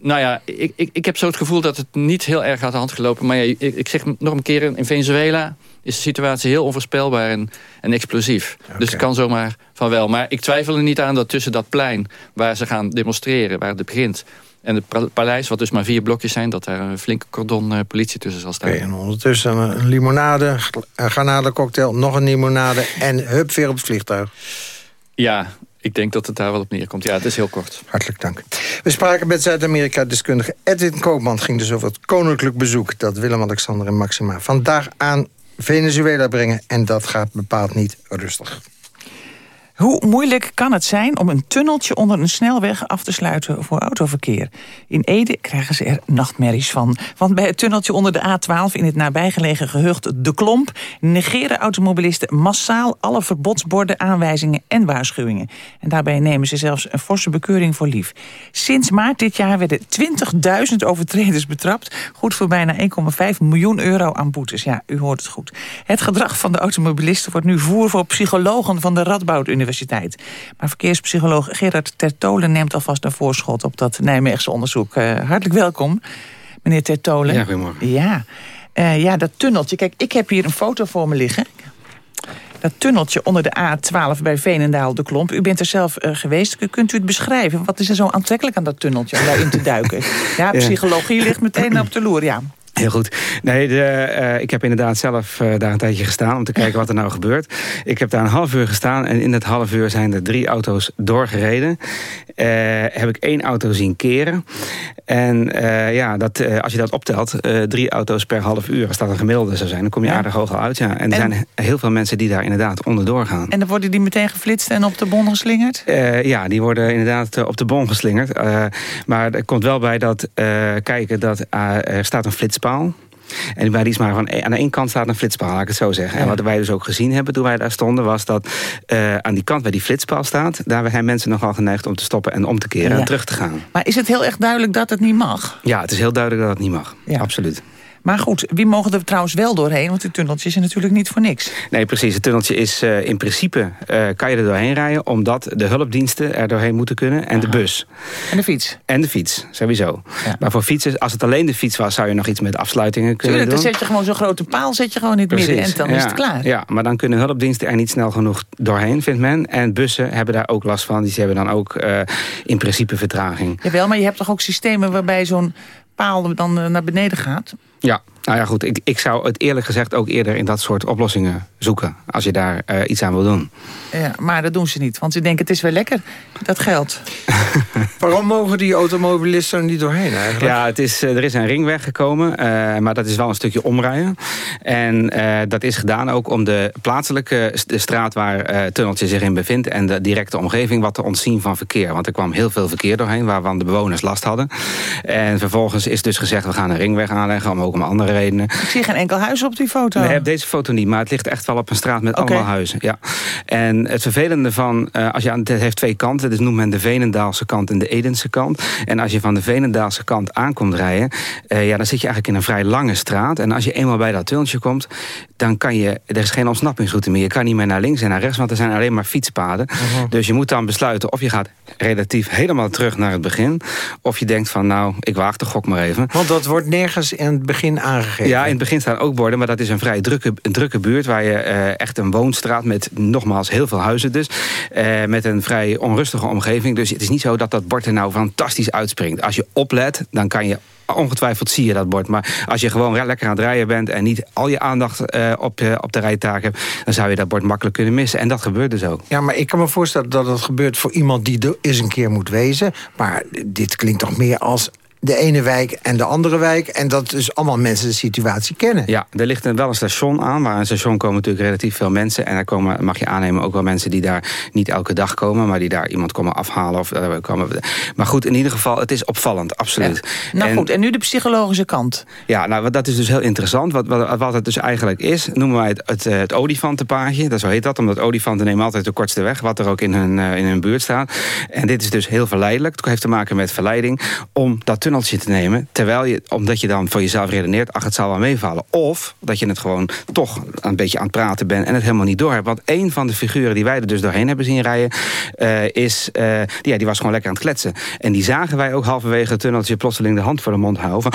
nou ja, ik, ik, ik heb zo het gevoel dat het niet heel erg uit de hand gelopen. Maar ja, ik, ik zeg nog een keer, in Venezuela is de situatie heel onvoorspelbaar en, en explosief. Okay. Dus het kan zomaar van wel. Maar ik twijfel er niet aan dat tussen dat plein... waar ze gaan demonstreren, waar het begint... en het paleis, wat dus maar vier blokjes zijn... dat daar een flinke cordon uh, politie tussen zal staan. Okay, en ondertussen een limonade, een garnalencocktail... nog een limonade en hup, weer op het vliegtuig. Ja, ik denk dat het daar wel op neerkomt. Ja, het is heel kort. Hartelijk dank. We spraken met Zuid-Amerika-deskundige Edwin Koopman. ging dus over het koninklijk bezoek... dat Willem-Alexander en Maxima vandaag aan Venezuela brengen. En dat gaat bepaald niet rustig. Hoe moeilijk kan het zijn om een tunneltje onder een snelweg af te sluiten voor autoverkeer? In Ede krijgen ze er nachtmerries van. Want bij het tunneltje onder de A12 in het nabijgelegen gehucht De Klomp... negeren automobilisten massaal alle verbodsborden, aanwijzingen en waarschuwingen. En daarbij nemen ze zelfs een forse bekeuring voor lief. Sinds maart dit jaar werden 20.000 overtreders betrapt. Goed voor bijna 1,5 miljoen euro aan boetes. Ja, u hoort het goed. Het gedrag van de automobilisten wordt nu voer voor psychologen van de Radboud Universiteit. Maar verkeerspsycholoog Gerard Tertolen neemt alvast een voorschot op dat Nijmeegse onderzoek. Uh, hartelijk welkom, meneer Tertolen. Ja, goedemorgen. Ja. Uh, ja, dat tunneltje. Kijk, ik heb hier een foto voor me liggen. Dat tunneltje onder de A12 bij Veenendaal de Klomp. U bent er zelf uh, geweest. Kunt u het beschrijven? Wat is er zo aantrekkelijk aan dat tunneltje om daarin te duiken? Ja, psychologie ligt meteen op de loer, ja. Heel goed. Nee, de, uh, ik heb inderdaad zelf uh, daar een tijdje gestaan... om te kijken wat er nou gebeurt. Ik heb daar een half uur gestaan... en in dat half uur zijn er drie auto's doorgereden. Uh, heb ik één auto zien keren. En ja, dat, als je dat optelt, drie auto's per half uur... als dat een gemiddelde zou zijn, dan kom je ja. aardig hoog al uit. Ja. En er en... zijn heel veel mensen die daar inderdaad onderdoor gaan. En dan worden die meteen geflitst en op de bon geslingerd? ja, die worden inderdaad op de bon geslingerd. maar er komt wel bij dat kijken dat er staat een flits flitspaal. En bij die is maar van, aan de ene kant staat een flitspaal, laat ik het zo zeggen. En wat wij dus ook gezien hebben toen wij daar stonden... was dat uh, aan die kant waar die flitspaal staat... daar zijn mensen nogal geneigd om te stoppen en om te keren ja. en terug te gaan. Maar is het heel erg duidelijk dat het niet mag? Ja, het is heel duidelijk dat het niet mag. Ja. Absoluut. Maar goed, wie mogen er trouwens wel doorheen? Want het tunneltje is er natuurlijk niet voor niks. Nee, precies. Het tunneltje is uh, in principe... Uh, kan je er doorheen rijden... omdat de hulpdiensten er doorheen moeten kunnen. En Aha. de bus. En de fiets. En de fiets, sowieso. Ja. Maar voor fietsers, als het alleen de fiets was... zou je nog iets met afsluitingen kunnen Tuurlijk, doen. dan zet je gewoon zo'n grote paal zet je gewoon in het precies. midden... en dan ja. is het klaar. Ja, maar dan kunnen hulpdiensten er niet snel genoeg doorheen, vindt men. En bussen hebben daar ook last van. Die hebben dan ook uh, in principe vertraging. Jawel, maar je hebt toch ook systemen waarbij zo'n paal dan naar beneden gaat? Ja, nou ja, goed. Ik, ik zou het eerlijk gezegd ook eerder in dat soort oplossingen zoeken. Als je daar uh, iets aan wil doen. Ja, maar dat doen ze niet. Want ze denken, het is wel lekker, dat geld. Waarom mogen die automobilisten er niet doorheen eigenlijk? Ja, het is, er is een ringweg gekomen. Uh, maar dat is wel een stukje omrijden. En uh, dat is gedaan ook om de plaatselijke de straat waar het tunneltje zich in bevindt... en de directe omgeving wat te ontzien van verkeer. Want er kwam heel veel verkeer doorheen waarvan de bewoners last hadden. En vervolgens is dus gezegd, we gaan een ringweg aanleggen... om ook om andere redenen. Ik zie geen enkel huis op die foto. Nee, op deze foto niet, maar het ligt echt wel op een straat met okay. allemaal huizen. Ja. En het vervelende van, uh, als je aan, het heeft twee kanten, dus noemt men de Venendaalse kant en de Edense kant. En als je van de Venendaalse kant aankomt rijden, uh, ja, dan zit je eigenlijk in een vrij lange straat. En als je eenmaal bij dat tunneltje komt, dan kan je, er is geen ontsnappingsroute meer. Je kan niet meer naar links en naar rechts, want er zijn alleen maar fietspaden. Uh -huh. Dus je moet dan besluiten of je gaat relatief helemaal terug naar het begin, of je denkt van, nou, ik waag de gok maar even. Want dat wordt nergens in het begin aangegeven. Ja, in het begin staan ook borden, maar dat is een vrij drukke, een drukke buurt... waar je uh, echt een woonstraat met nogmaals heel veel huizen dus... Uh, met een vrij onrustige omgeving. Dus het is niet zo dat dat bord er nou fantastisch uitspringt. Als je oplet, dan kan je ongetwijfeld zie je dat bord. Maar als je gewoon lekker aan het rijden bent... en niet al je aandacht uh, op, uh, op de rijtaak hebt... dan zou je dat bord makkelijk kunnen missen. En dat gebeurt dus ook. Ja, maar ik kan me voorstellen dat het gebeurt voor iemand... die er eens een keer moet wezen. Maar dit klinkt toch meer als de ene wijk en de andere wijk. En dat dus allemaal mensen de situatie kennen. Ja, er ligt wel een station aan. Waar een station komen natuurlijk relatief veel mensen. En daar komen, mag je aannemen, ook wel mensen die daar niet elke dag komen. Maar die daar iemand komen afhalen. Of, uh, komen. Maar goed, in ieder geval, het is opvallend, absoluut. Nou goed, en nu de psychologische kant. Ja, nou, dat is dus heel interessant. Wat, wat, wat het dus eigenlijk is, noemen wij het, het, het olifantenpaadje. Dat zo heet dat, omdat olifanten nemen altijd de kortste weg. Wat er ook in hun, uh, in hun buurt staat. En dit is dus heel verleidelijk. Het heeft te maken met verleiding. Om dat te nemen. Terwijl je, omdat je dan voor jezelf redeneert, ach, het zal wel meevallen. Of dat je het gewoon toch een beetje aan het praten bent en het helemaal niet door hebt. Want een van de figuren die wij er dus doorheen hebben zien rijden, uh, is, die, ja, die was gewoon lekker aan het kletsen. En die zagen wij ook halverwege het tunneltje plotseling de hand voor de mond houden.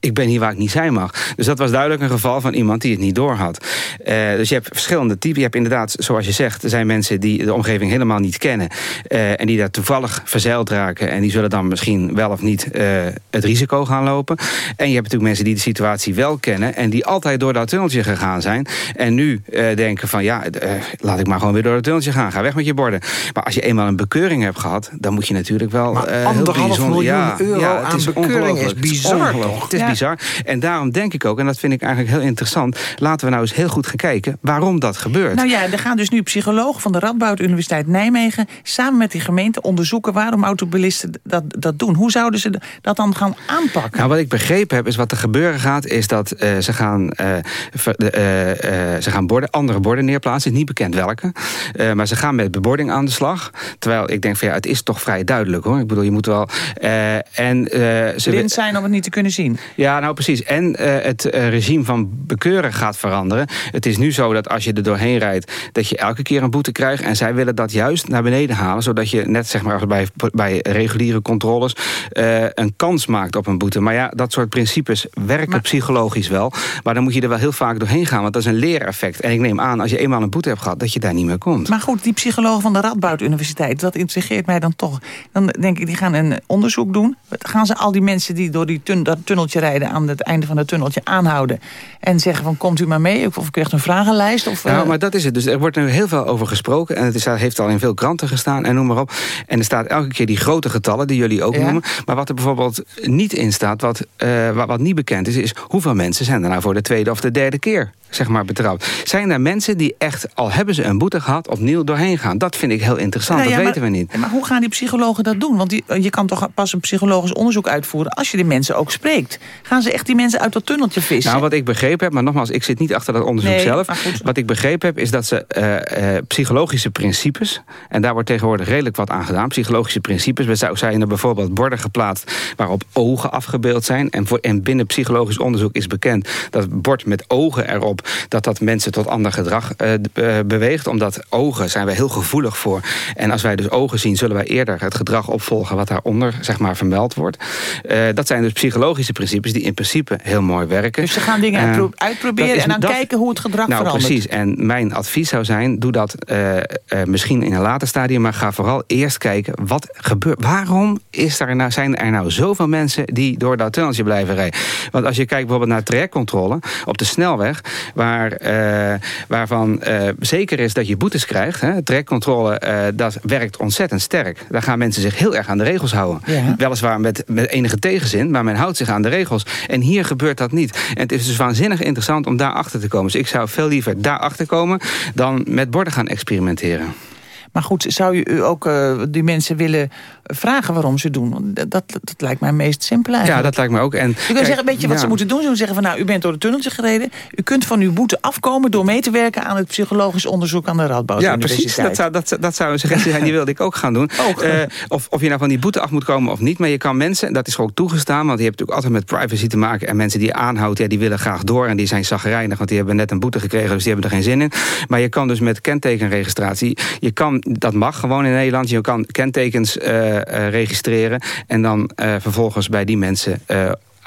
Ik ben hier waar ik niet zijn mag. Dus dat was duidelijk een geval van iemand die het niet doorhad. Uh, dus je hebt verschillende typen. Je hebt inderdaad, zoals je zegt, er zijn mensen die de omgeving helemaal niet kennen. Uh, en die daar toevallig verzeild raken. En die zullen dan misschien wel of niet uh, het risico gaan lopen. En je hebt natuurlijk mensen die de situatie wel kennen. En die altijd door dat tunneltje gegaan zijn. En nu denken van ja, laat ik maar gewoon weer door het tunneltje gaan. Ga weg met je borden. Maar als je eenmaal een bekeuring hebt gehad, dan moet je natuurlijk wel maar anderhalf miljoen ja, euro ja, aan bekeuring is bizar toch? Het is bizar. En daarom denk ik ook, en dat vind ik eigenlijk heel interessant... laten we nou eens heel goed gaan kijken waarom dat gebeurt. Nou ja, er gaan dus nu psychologen van de Radboud Universiteit Nijmegen... samen met die gemeente onderzoeken waarom automobilisten dat, dat doen. Hoe zouden ze dat dan gaan aanpakken? Nou, wat ik begrepen heb, is wat er gebeuren gaat... is dat uh, ze gaan, uh, uh, ze gaan borden, andere borden neerplaatsen. Het is niet bekend welke. maar ze gaan met bebording aan de slag. Terwijl ik denk van ja, het is toch vrij duidelijk hoor. Ik bedoel, je moet wel... en, ze Blind zijn om het niet te kunnen zien. Ja, nou precies. En uh, het uh, regime van bekeuren gaat veranderen. Het is nu zo dat als je er doorheen rijdt... dat je elke keer een boete krijgt. En zij willen dat juist naar beneden halen. Zodat je net zeg maar bij, bij reguliere controles... Uh, een kans maakt op een boete. Maar ja, dat soort principes werken maar... psychologisch wel. Maar dan moet je er wel heel vaak doorheen gaan. Want dat is een leereffect. En ik neem aan, als je eenmaal een boete hebt gehad... dat je daar niet meer komt. Maar goed, die psychologen van de Radboud Universiteit... dat intrigeert mij dan toch. Dan denk ik, die gaan een onderzoek doen. Gaan ze al die mensen die door die tun dat tunneltje rijden aan het einde van het tunneltje aanhouden... en zeggen van komt u maar mee, of u krijgt een vragenlijst? Of, nou, maar dat is het. Dus er wordt nu heel veel over gesproken... en het is, heeft al in veel kranten gestaan en noem maar op. En er staat elke keer die grote getallen, die jullie ook noemen. Maar wat er bijvoorbeeld niet in staat, wat, uh, wat, wat niet bekend is... is hoeveel mensen zijn er nou voor de tweede of de derde keer zeg maar, betrapt. Zijn er mensen die echt, al hebben ze een boete gehad... opnieuw doorheen gaan? Dat vind ik heel interessant, nou dat weten we niet. Maar hoe gaan die psychologen dat doen? Want die, je kan toch pas een psychologisch onderzoek uitvoeren... als je de mensen ook spreekt. Gaan ze echt die mensen uit dat tunneltje vissen? Nou, wat ik begrepen heb, maar nogmaals, ik zit niet achter dat onderzoek nee, zelf. Wat ik begrepen heb, is dat ze uh, uh, psychologische principes... en daar wordt tegenwoordig redelijk wat aan gedaan... psychologische principes, we zijn er bijvoorbeeld borden geplaatst... waarop ogen afgebeeld zijn. En, voor, en binnen psychologisch onderzoek is bekend... dat bord met ogen erop dat dat mensen tot ander gedrag uh, beweegt. Omdat ogen zijn wij heel gevoelig voor. En als wij dus ogen zien, zullen wij eerder het gedrag opvolgen... wat daaronder zeg maar, vermeld wordt. Dat zijn dus psychologische principes die in principe heel mooi werken. Dus ze gaan dingen uitproberen en dan dat, kijken hoe het gedrag nou, verandert. Precies, en mijn advies zou zijn, doe dat misschien in een later stadium... maar ga vooral eerst kijken, wat gebeurt... waarom is er nou, zijn er nou zoveel mensen die door dat tunneltje blijven rijden? Want als je kijkt bijvoorbeeld naar trajectcontrole op de snelweg waar, waarvan zeker is dat je boetes krijgt. Hè. Trekcontrole, uh, dat werkt ontzettend sterk. Daar gaan mensen zich heel erg aan de regels houden. Ja. Weliswaar met, met enige tegenzin, maar men houdt zich aan de regels. En hier gebeurt dat niet. En het is dus waanzinnig interessant om daar achter te komen. Dus ik zou veel liever daar achter komen dan met borden gaan experimenteren. Maar goed, zou u ook uh, die mensen willen vragen waarom ze doen? Dat, dat, dat lijkt mij meest simpel eigenlijk. Ja, dat lijkt me ook. En, u kunt zeggen, weet je wat ze moeten doen? Ze moeten zeggen van nou, u bent door de tunneltje gereden. U kunt van uw boete afkomen door mee te werken aan het psychologisch onderzoek aan de Radboud Ja, precies. Dat zou, dat, dat zou een suggestie zijn, die wilde ik ook gaan doen. Oh, uh, of, of je nou van die boete af moet komen of niet. Maar je kan mensen, dat is gewoon toegestaan, want je hebt natuurlijk altijd met privacy te maken. En mensen die je aanhoudt, ja, die willen graag door. En die zijn zagrijnig, want die hebben net een boete gekregen, dus die hebben er geen zin in. Maar je kan dus met kentekenregistratie, je kan, dat mag gewoon in Nederland. Je kan kentekens uh, uh, registreren en dan uh, vervolgens bij die mensen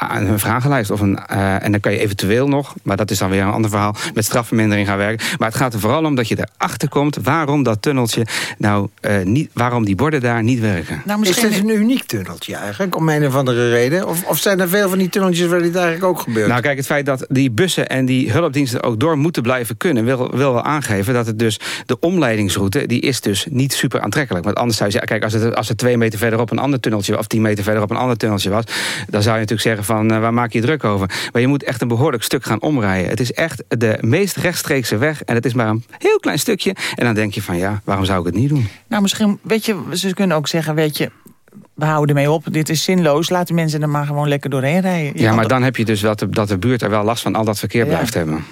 een vragenlijst. Of een, uh, en dan kan je eventueel nog, maar dat is dan weer een ander verhaal... met strafvermindering gaan werken. Maar het gaat er vooral om dat je erachter komt... waarom dat tunneltje nou uh, niet... waarom die borden daar niet werken. Nou, misschien... Is dit een uniek tunneltje eigenlijk, om een of andere reden? Of, of zijn er veel van die tunneltjes waar dit eigenlijk ook gebeurt? Nou kijk, het feit dat die bussen en die hulpdiensten ook door moeten blijven kunnen... wil, wil wel aangeven dat het dus de omleidingsroute... die is dus niet super aantrekkelijk. Want anders zou je zeggen, kijk, als het, als het twee meter verderop een ander tunneltje... of tien meter verderop een ander tunneltje was... dan zou je natuurlijk zeggen van, uh, waar maak je druk over? Maar je moet echt een behoorlijk stuk gaan omrijden. Het is echt de meest rechtstreekse weg en het is maar een heel klein stukje. En dan denk je van, ja, waarom zou ik het niet doen? Nou, misschien, weet je, ze kunnen ook zeggen, weet je we houden ermee op, dit is zinloos. Laten mensen er maar gewoon lekker doorheen rijden. ja, maar dan heb je dus dat de, dat de buurt er wel last van al dat verkeer blijft hebben.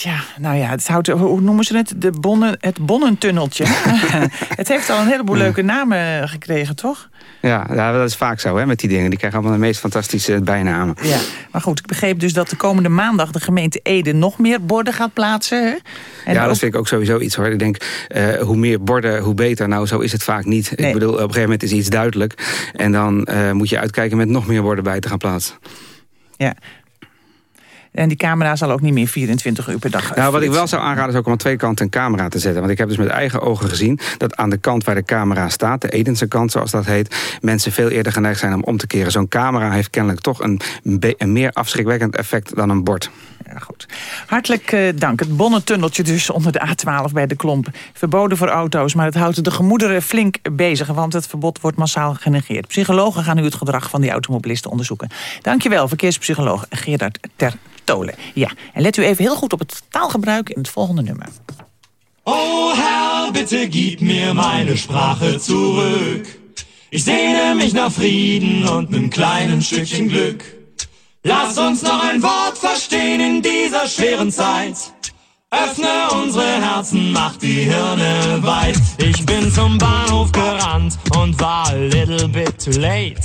Tja, nou ja, het houdt, hoe noemen ze het? De bonnen, het Bonnentunneltje. het heeft al een heleboel leuke namen gekregen, toch? Ja, dat is vaak zo hè, met die dingen. Die krijgen allemaal de meest fantastische bijnamen. Ja, maar goed, ik begreep dus dat de komende maandag... de gemeente Ede nog meer borden gaat plaatsen. Hè? En ja, dat vind ik ook sowieso iets hoor. Ik denk, uh, hoe meer borden, hoe beter. Nou, zo is het vaak niet. Ik bedoel, op een gegeven moment is iets duidelijk. En dan uh, moet je uitkijken met nog meer borden bij te gaan plaatsen. Ja, en die camera zal ook niet meer 24 uur per dag Nou, wat ik wel zou aanraden is ook om aan twee kanten een camera te zetten. Want ik heb dus met eigen ogen gezien dat aan de kant waar de camera staat... de Edense kant, zoals dat heet... mensen veel eerder geneigd zijn om om te keren. Zo'n camera heeft kennelijk toch een, een meer afschrikwekkend effect dan een bord. Goed. Hartelijk uh, dank. Het bonnentunneltje dus onder de A12 bij de Klomp. Verboden voor auto's, maar het houdt de gemoederen flink bezig... want het verbod wordt massaal genegeerd. Psychologen gaan nu het gedrag van die automobilisten onderzoeken. Dankjewel, verkeerspsycholoog Gerard Ter ja, en let u even heel goed op het taalgebruik in het volgende nummer. Oh Herr, bitte gib mir meine Sprache zurück. Ich sehne mich nach Frieden und nem kleinen Stückchen Glück. Lass uns noch ein Wort verstehen in dieser schweren Zeit. Öffne unsere Herzen, mach die Hirne weit. Ich bin zum Bahnhof gerannt und war a little bit too late.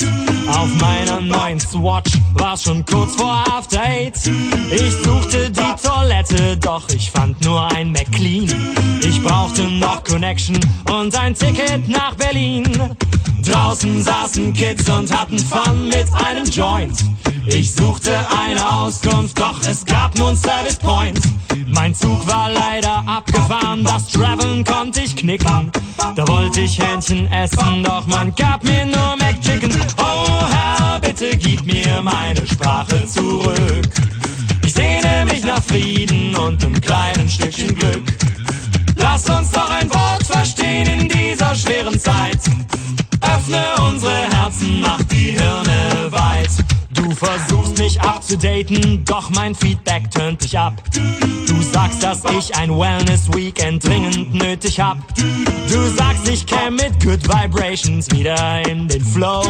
Auf meiner neuen Swatch war's schon kurz vor After Eight. Ich suchte die Toilette, doch ich fand nur ein McLean. Ich brauchte noch Connection und ein Ticket nach Berlin. Draußen saßen Kids und hatten Fun mit einem Joint. Ich suchte eine Auskunft, doch es gab nur einen Service Point. Mein Zug war leider abgefahren, das Traveln konnte ich knicken. Da wollte ich Hähnchen essen, doch man gab mir nur McChicken. Oh Herr, bitte gib mir meine Sprache zurück. Ich sehne mich nach Frieden und einem kleinen Stückchen Glück. Lass uns doch ein Wort verstehen in dieser schweren Zeit. Öffne unsere Herzen, mach die Hirne weit. Du versuchst mich abzudaten, doch mein Feedback tönt dich ab. Du sagst, dass ich ein Wellness-Weekend dringend nötig hab. Du sagst, ich käme mit Good Vibrations wieder in den Flow.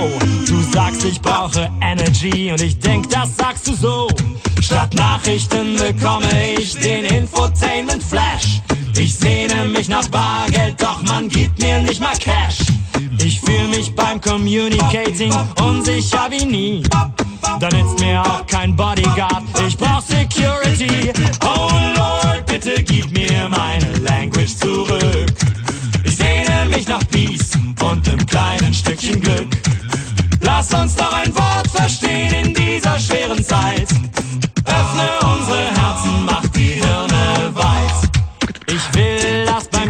Du sagst, ich brauche Energy und ich denk, das sagst du so. Statt Nachrichten bekomme ich den Infotainment Flash. Ich sehne mich nach Bargeld, doch man gibt mir nicht mal Cash. Ich fühl mich beim Communicating unsicher wie nie. Da nützt mir auch kein Bodyguard, ich brauch Security. Oh Lord, bitte gib mir meine Language zurück. Ich sehne mich nach Peace und einem kleinen Stückchen Glück. Lass uns doch ein Wort verstehen in dieser schweren Zeit. Öffne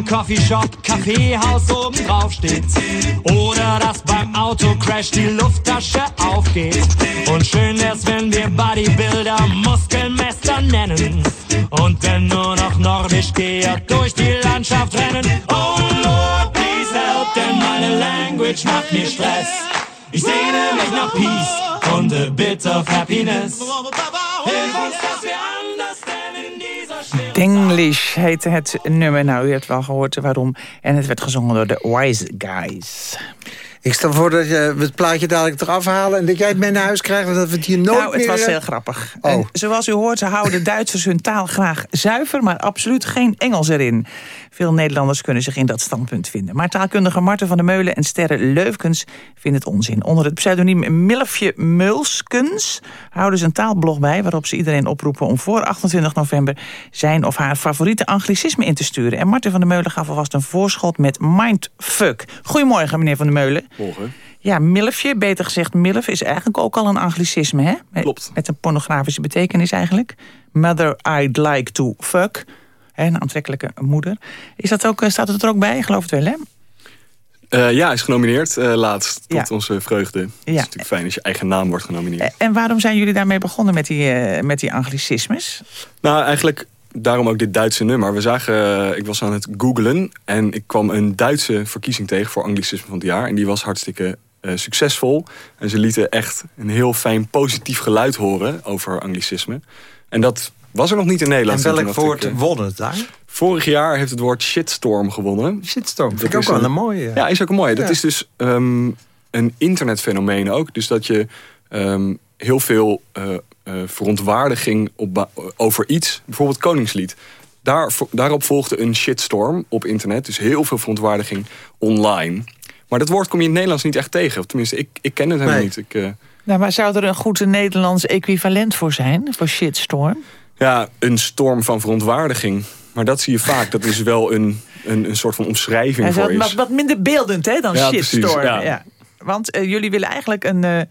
Coffeeshop Kaffeehaus oben drauf steht. Oder dass beim Autocrash die Lufttasche aufgeht. Und schön wär's, wenn wir Bodybuilder Muskelmester nennen. Und wenn nur noch Nordischgeher durch die Landschaft rennen. Oh Lord, please help, denn meine Language macht mir Stress. Ich sehne mich nach Peace und a bit of happiness. Hilf uns, dass wir Denglish heette het nummer. Nou, u hebt wel gehoord waarom. En het werd gezongen door de Wise Guys. Ik stel voor dat je het plaatje dadelijk eraf halen... en dat jij het mee naar huis krijgt en dat we het hier nooit nou, het meer... was heel grappig. Oh. En zoals u hoort, ze houden Duitsers hun taal graag zuiver... maar absoluut geen Engels erin. Veel Nederlanders kunnen zich in dat standpunt vinden. Maar taalkundige Marten van der Meulen en Sterre Leufkens vinden het onzin. Onder het pseudoniem Milfje Meulskens houden ze een taalblog bij... waarop ze iedereen oproepen om voor 28 november... zijn of haar favoriete anglicisme in te sturen. En Marten van der Meulen gaf alvast een voorschot met Mindfuck. Goedemorgen, meneer van der Meulen. Morgen. Ja, milfje, beter gezegd milf, is eigenlijk ook al een anglicisme, hè? Klopt. Met een pornografische betekenis eigenlijk. Mother I'd like to fuck. Een aantrekkelijke moeder. Is dat ook, eh, staat het er ook bij? Geloof het wel, hè? Uh, ja, is genomineerd uh, laatst, tot Ja. onze vreugde. Het is natuurlijk fijn als je eigen naam wordt genomineerd. Eh, En waarom zijn jullie daarmee begonnen met die, eh, met die anglicismes? Nou, eigenlijk daarom ook dit Duitse nummer. We zagen, eh, ik was aan het googlen en ik kwam een Duitse verkiezing tegen voor anglicisme van het jaar. En die was hartstikke eh, succesvol. En ze lieten echt een heel fijn positief geluid horen over anglicisme. En dat was er nog niet in Nederland. En welk woord ik, won het daar? Vorig jaar heeft het woord shitstorm gewonnen. Shitstorm, vind ik Dat ook is wel een mooie. Ja, is ook een mooie. Dat Ja. is dus ehm, een internetfenomeen ook. Dus dat je ehm, heel veel eh, eh, verontwaardiging op over iets, bijvoorbeeld Koningslied. Daar, daarop volgde een shitstorm op internet. Dus heel veel verontwaardiging online. Maar dat woord kom je in het Nederlands niet echt tegen. Tenminste, ik, ik ken het helemaal Nee. niet. Ik, eh, Nou, maar zou er een goed Nederlands equivalent voor zijn? Voor shitstorm? Ja, een storm van verontwaardiging. Maar dat zie je vaak. Dat is wel een, een, een soort van omschrijving is voor wat, wat, is. wat minder beeldend hè, dan Ja, precies, shitstorm. ja. Ja. Want eh, jullie willen eigenlijk een, eh,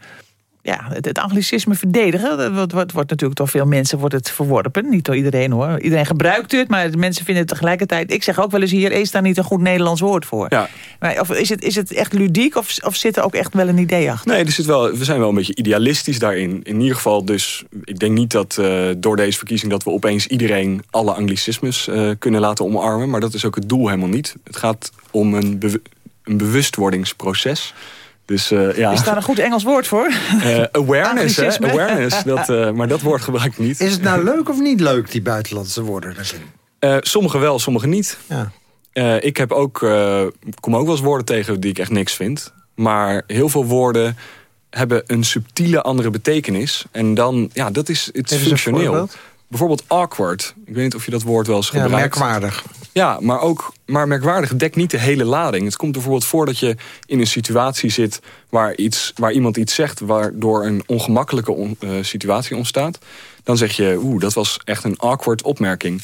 ja, het, het anglicisme verdedigen. Dat wordt, wordt, natuurlijk door veel mensen wordt het verworpen. Niet door iedereen hoor. Iedereen gebruikt het, maar de mensen vinden het tegelijkertijd... Ik zeg ook wel eens hier, is daar niet een goed Nederlands woord voor? Ja. Maar of is het, is het echt ludiek of, of zit er ook echt wel een idee achter? Nee, er zit wel, we zijn wel een beetje idealistisch daarin. In ieder geval dus, ik denk niet dat eh, door deze verkiezing... dat we opeens iedereen alle anglicismes eh, kunnen laten omarmen. Maar dat is ook het doel helemaal niet. Het gaat om een, een bewustwordingsproces. Dus eh, ja... Is daar een goed Engels woord voor? Eh, awareness, hè? Awareness. Dat, eh, maar dat woord gebruik ik niet. Is het nou leuk of niet leuk, die buitenlandse woorden? Eh, sommige wel, sommige niet. Ja. Eh, ik heb ook, eh, kom ook wel eens woorden tegen die ik echt niks vind. Maar heel veel woorden hebben een subtiele andere betekenis. En dan, ja, dat is het functioneel. voorbeeld. Bijvoorbeeld awkward. Ik weet niet of je dat woord wel eens Ja, gebruikt. merkwaardig. Ja, maar ook maar merkwaardig dekt niet de hele lading. Het komt bijvoorbeeld voor dat je in een situatie zit... waar, iets, waar iemand iets zegt waardoor een ongemakkelijke on- eh, situatie ontstaat. Dan zeg je, oeh, dat was echt een awkward opmerking.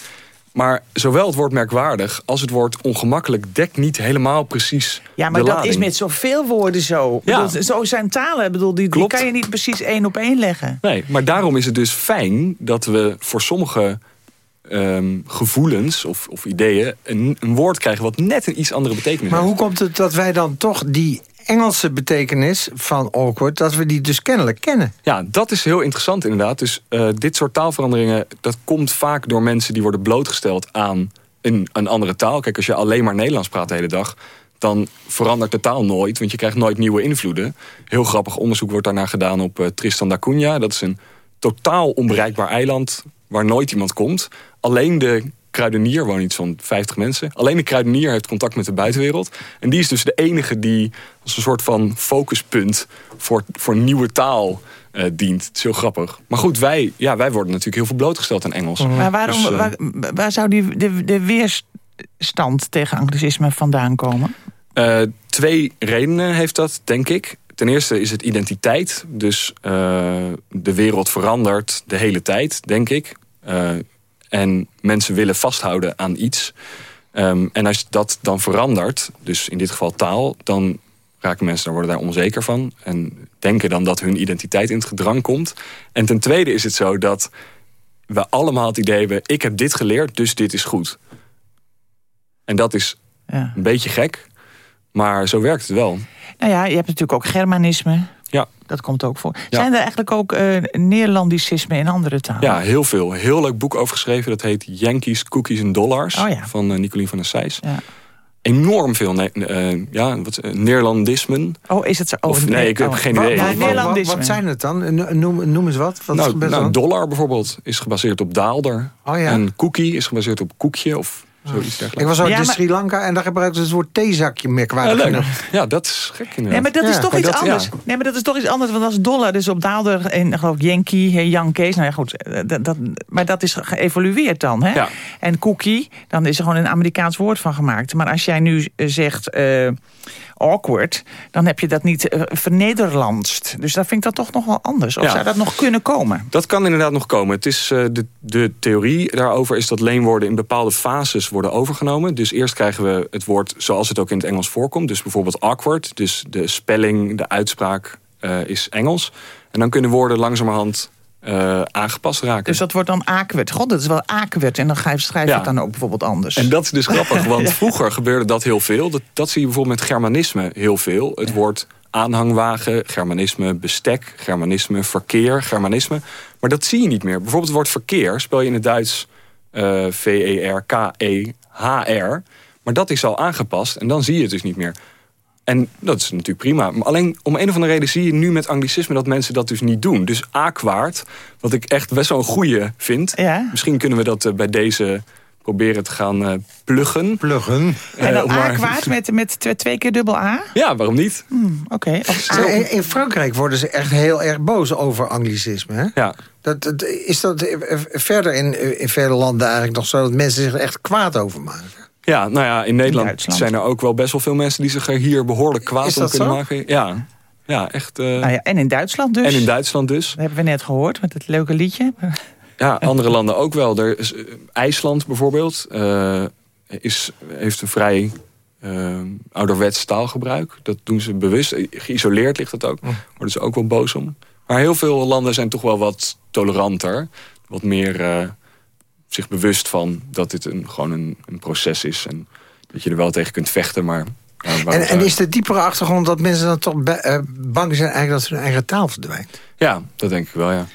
Maar zowel het woord merkwaardig als het woord ongemakkelijk... dekt niet helemaal precies Ja, maar de dat lading. is met zoveel woorden zo. Ja. bedoel, zo zijn talen, bedoel, die, die kan je niet precies één op één leggen. Nee, maar daarom is het dus fijn dat we voor sommige ehm, gevoelens of, of ideeën... Een, een woord krijgen wat net een iets andere betekenis Maar heeft. hoe komt het dat wij dan toch die Engelse betekenis van awkward... dat we die dus kennelijk kennen? Ja, dat is heel interessant inderdaad. Dus eh, dit soort taalveranderingen, dat komt vaak door mensen die worden blootgesteld aan een, een andere taal. Kijk, als je alleen maar Nederlands praat de hele dag, dan verandert de taal nooit, want je krijgt nooit nieuwe invloeden. Heel grappig onderzoek wordt daarnaar gedaan op eh, Tristan da Cunha. Dat is een totaal onbereikbaar eiland waar nooit iemand komt. Alleen de kruidenier, wonen iets van 50 mensen. Alleen de kruidenier heeft contact met de buitenwereld. En die is dus de enige die als een soort van focuspunt voor, voor nieuwe taal eh, dient. Het is heel grappig. Maar goed, wij, ja, wij worden natuurlijk heel veel blootgesteld aan Engels. Maar waarom, Dus, eh, waar, waar zou die, de, de weerstand tegen anglicisme vandaan komen? Eh, twee redenen heeft dat, denk ik. Ten eerste is het identiteit. Dus eh, de wereld verandert de hele tijd, denk ik. Eh, en mensen willen vasthouden aan iets. Ehm, en als dat dan verandert, dus in dit geval taal... dan raken mensen daar, worden daar onzeker van. En denken dan dat hun identiteit in het gedrang komt. En ten tweede is het zo dat we allemaal het idee hebben... ik heb dit geleerd, dus dit is goed. En dat is Ja. een beetje gek, maar zo werkt het wel. Nou ja, je hebt natuurlijk ook Germanisme. Ja. Dat komt ook voor. Zijn er eigenlijk ook uh, in andere talen? Ja, heel veel. Heel leuk boek over geschreven. Dat heet Yankees, Cookies en Dollars. Oh ja. Van uh, Nicolien van der Sijs. Ja. Enorm veel ne uh, ja, wat, Neerlandismen. Oh, is het zo? Oh, of, nee, ik heb oh. geen idee. Ja, wat, wat, zijn het dan? Noem, noem eens wat. wat nou, nou, dollar bijvoorbeeld is gebaseerd op daalder. Oh, ja. En cookie is gebaseerd op koekje of Zoiets Ik was ook Ja, in maar- Sri Lanka en daar gebruikten ze het woord theezakje merkwaardig Ja. Ja, dat is gek inderdaad. Nee, maar dat is toch maar iets dat- anders. ja. Nee, maar dat is toch iets anders. Want als dollar dus op daalder en geloof ik Yankee, hè, Jan Kees, nou ja goed, eh, dat, dat, maar dat is geëvolueerd dan, hè? Ja. En cookie, dan is er gewoon een Amerikaans woord van gemaakt. Maar als jij nu zegt eh, awkward, dan heb je dat niet eh, vernederlandst. Dus dat vind ik dat toch nog wel anders. Of Ja. zou dat nog kunnen komen? Dat kan inderdaad nog komen. Het is, eh, de, de theorie daarover is dat leenwoorden in bepaalde fases worden overgenomen. Dus eerst krijgen we het woord zoals het ook in het Engels voorkomt. Dus bijvoorbeeld awkward. Dus de spelling, de uitspraak eh, is Engels. En dan kunnen woorden langzamerhand eh, aangepast raken. Dus dat wordt dan awkward. God, dat is wel awkward. En dan schrijf je Ja. het dan ook bijvoorbeeld anders. En dat is dus grappig, want vroeger gebeurde dat heel veel. Dat, dat zie je bijvoorbeeld met Germanisme heel veel. Het woord aanhangwagen, Germanisme, bestek, Germanisme, verkeer, Germanisme. Maar dat zie je niet meer. Bijvoorbeeld het woord verkeer spel je in het Duits eh, E V-E-R-K-E-H-R. Maar dat is al aangepast en dan zie je het dus niet meer. En dat is natuurlijk prima. Maar alleen om een of andere reden zie je nu met anglicisme dat mensen dat dus niet doen. Dus aakwaard, wat ik echt best wel een goeie vind. Misschien kunnen we dat eh, bij deze proberen te gaan eh, pluggen. Pluggen. en dan A-kwaad met, met tw- twee keer dubbel A? Ja, waarom niet? Oké. Of Zo, In, in Frankrijk worden ze echt heel erg boos over anglicisme. Hè? Ja. Dat, dat, is dat eh, verder in, in vele landen eigenlijk nog zo... dat mensen zich er echt kwaad over maken? Ja, nou ja, in Nederland zijn er ook wel best wel veel mensen die zich er hier behoorlijk kwaad om kunnen zo? maken. Ja, ja echt. eh, Nou ja, en in Duitsland dus. En in Duitsland dus. Dat hebben we net gehoord met het leuke liedje. Ja, andere landen ook wel. Er is, eh, IJsland bijvoorbeeld eh, is, heeft een vrij eh, ouderwets taalgebruik. Dat doen ze bewust. Geïsoleerd ligt dat ook. Worden ze ook wel boos om. Maar heel veel landen zijn toch wel wat toleranter. Wat meer zich bewust van dat dit een, gewoon een, een proces is. En dat je er wel tegen kunt vechten, maar... ja, En, en is de diepere achtergrond dat mensen dan toch eh, bang zijn... eigenlijk dat hun eigen taal verdwijnt? Ja, dat denk ik wel, ja.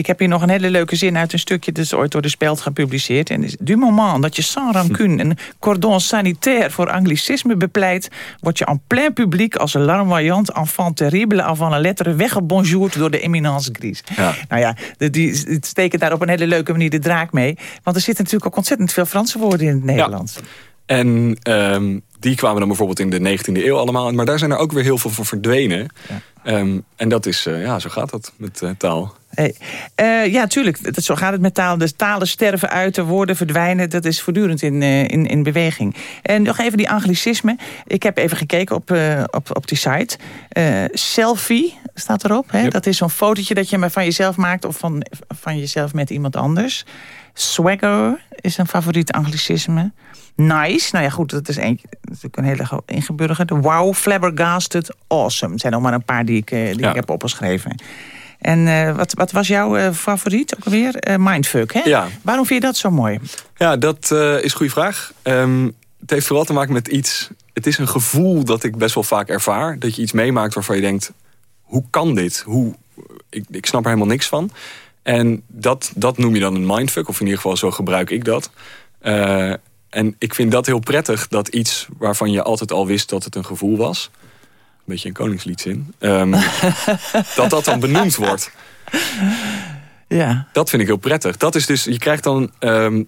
Ik heb hier nog een hele leuke zin uit een stukje... dat is ooit door de Speld gepubliceerd. En du moment dat je sans rancune een cordon sanitaire voor anglicisme bepleit... word je en plein publiek als een larmoyant enfant terrible... avant la lettre weggebonjourd door de eminence grise. Ja. Nou ja, die steken daar op een hele leuke manier de draak mee. Want er zitten natuurlijk ook ontzettend veel Franse woorden in het Nederlands. En ehm, die kwamen dan bijvoorbeeld in de 19e eeuw allemaal. Maar daar zijn er ook weer heel veel van verdwenen. Ehm, en dat is, eh, ja, zo gaat dat met eh, taal. Hey. Eh, ja, tuurlijk. Dat, zo gaat het met taal. De talen sterven uit, de woorden verdwijnen. Dat is voortdurend in, in, in beweging. En nog even die anglicisme. Ik heb even gekeken op, op, op die site. Selfie staat erop. Hè? Dat is zo'n fotootje dat je maar van jezelf maakt... of van, van jezelf met iemand anders. Swagger is een favoriet anglicisme. Nice, nou ja goed, dat is, een, dat is natuurlijk een hele ingeburgerde. Wow, flabbergasted, awesome. Het zijn nog maar een paar die ik, eh, die Ja. ik heb opgeschreven. En eh, wat, wat was jouw eh, favoriet ook alweer? Eh, mindfuck, hè? Ja. Waarom vind je dat zo mooi? Ja, dat is een goede vraag. Ehm, het heeft vooral te maken met iets... Het is een gevoel dat ik best wel vaak ervaar. Dat je iets meemaakt waarvan je denkt... Hoe kan dit? Hoe, ik, ik snap er helemaal niks van. En dat, dat noem je dan een mindfuck. Of in ieder geval zo gebruik ik dat. En ik vind dat heel prettig. Dat iets waarvan je altijd al wist dat het een gevoel was. Een beetje een koningsliedzin. ehm, dat dat dan benoemd wordt. Ja. Dat vind ik heel prettig. Dat is dus, je krijgt dan. ehm,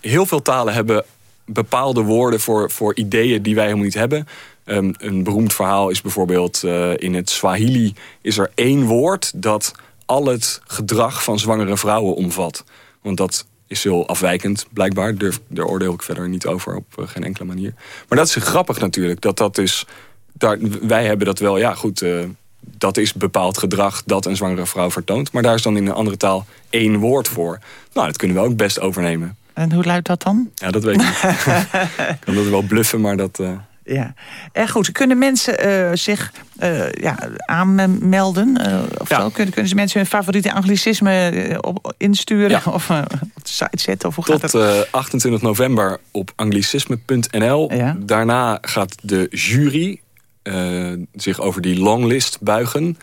heel veel talen hebben bepaalde woorden voor, voor ideeën die wij helemaal niet hebben. Ehm, een beroemd verhaal is bijvoorbeeld eh, in het Swahili is er één woord dat al het gedrag van zwangere vrouwen omvat. Want dat is heel afwijkend, blijkbaar. Durf, daar oordeel ik verder niet over op eh, geen enkele manier. Maar dat is grappig natuurlijk. Dat dat dus. Daar, wij hebben dat wel, ja goed. eh, dat is bepaald gedrag dat een zwangere vrouw vertoont. Maar daar is dan in een andere taal één woord voor. Nou, dat kunnen we ook best overnemen. En hoe luidt dat dan? Ja, dat weet ik niet. ik kan dat wel bluffen, maar dat... eh, Ja. En goed, kunnen mensen eh, zich eh, ja, aanmelden? eh, of zo? Kunnen, kunnen ze mensen hun favoriete anglicisme eh, op, insturen? Of eh, op de site zetten? Of hoe gaat tot dat? eh, 28 november op anglicisme.nl. Daarna gaat de jury eh, zich over die longlist buigen.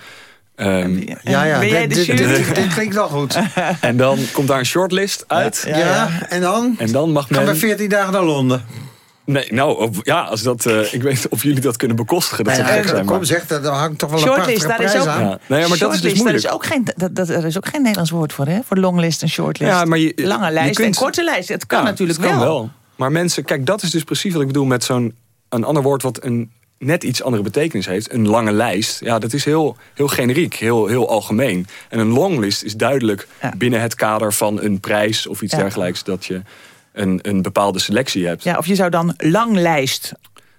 Ehm, Ja, ja, Ben jij de dit- dit- jury? dit- dit klinkt wel goed. en dan komt daar een shortlist uit. Ja, ja. en dan? En dan mag Gaan men... we 14 dagen naar Londen? Nee, nou, ja, als dat, eh, ik weet niet of jullie dat kunnen bekostigen. Dat zou ja, gek zijn. kom maar- zeg, daar hangt toch wel een Shortlist, prachtige daar is prijs ook, aan. Ja. Nee, maar dat is dus Shortlist, moeilijk. Daar is ook geen, dat, dat, er is ook geen Nederlands woord voor, hè? Voor longlist en shortlist. Ja, maar je- Lange je lijst kunt- en korte lijst. Het kan Ja, natuurlijk het kan wel. wel. Maar mensen, kijk, dat is dus precies wat ik bedoel met zo'n... een ander woord wat een net iets andere betekenis heeft. Een lange lijst, ja, dat is heel, heel generiek, heel, heel algemeen. En een longlist is duidelijk binnen het kader van een prijs... of iets dergelijks, dat je een, een bepaalde selectie hebt. Ja, of je zou dan langlijst...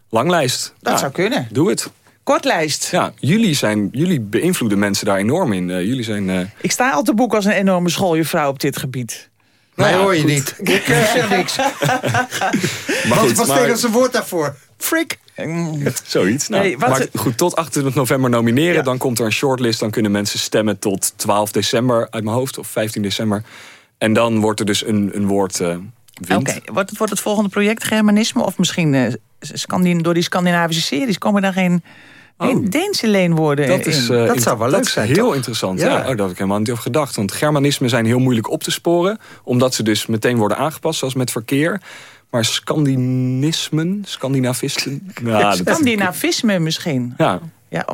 Langlijst. Dat zou kunnen. Doe het. Kortlijst. Ja, jullie, zijn, jullie beïnvloeden mensen daar enorm in. Uh, jullie zijn, uh... Ik sta al te boek als een enorme schooljuffrouw op dit gebied. Nee, nou, hoor je niet. Ik uh, zeg niks. maar Wat was maar... een woord daarvoor? Freak. Zoiets. Nou, nee, maar goed, tot 28 november nomineren. Dan komt er een shortlist. Dan kunnen mensen stemmen tot 12 december uit mijn hoofd. Of 15 december. En dan wordt er dus een, een woord uh, Oké, okay. wordt, het, wordt het volgende project Germanisme? Of misschien uh, door die Scandinavische series komen daar geen... Oh. Deense leenwoorden dat, is, uh, dat zou wel leuk zijn. Heel interessant. Ja. ja. Oh, daar had ik helemaal niet over gedacht. Want Germanismen zijn heel moeilijk op te sporen. Omdat ze dus meteen worden aangepast, zoals met verkeer. Maar Scandinismen, Scandinavismen... Ja, Scandinavisme misschien. Ja. ja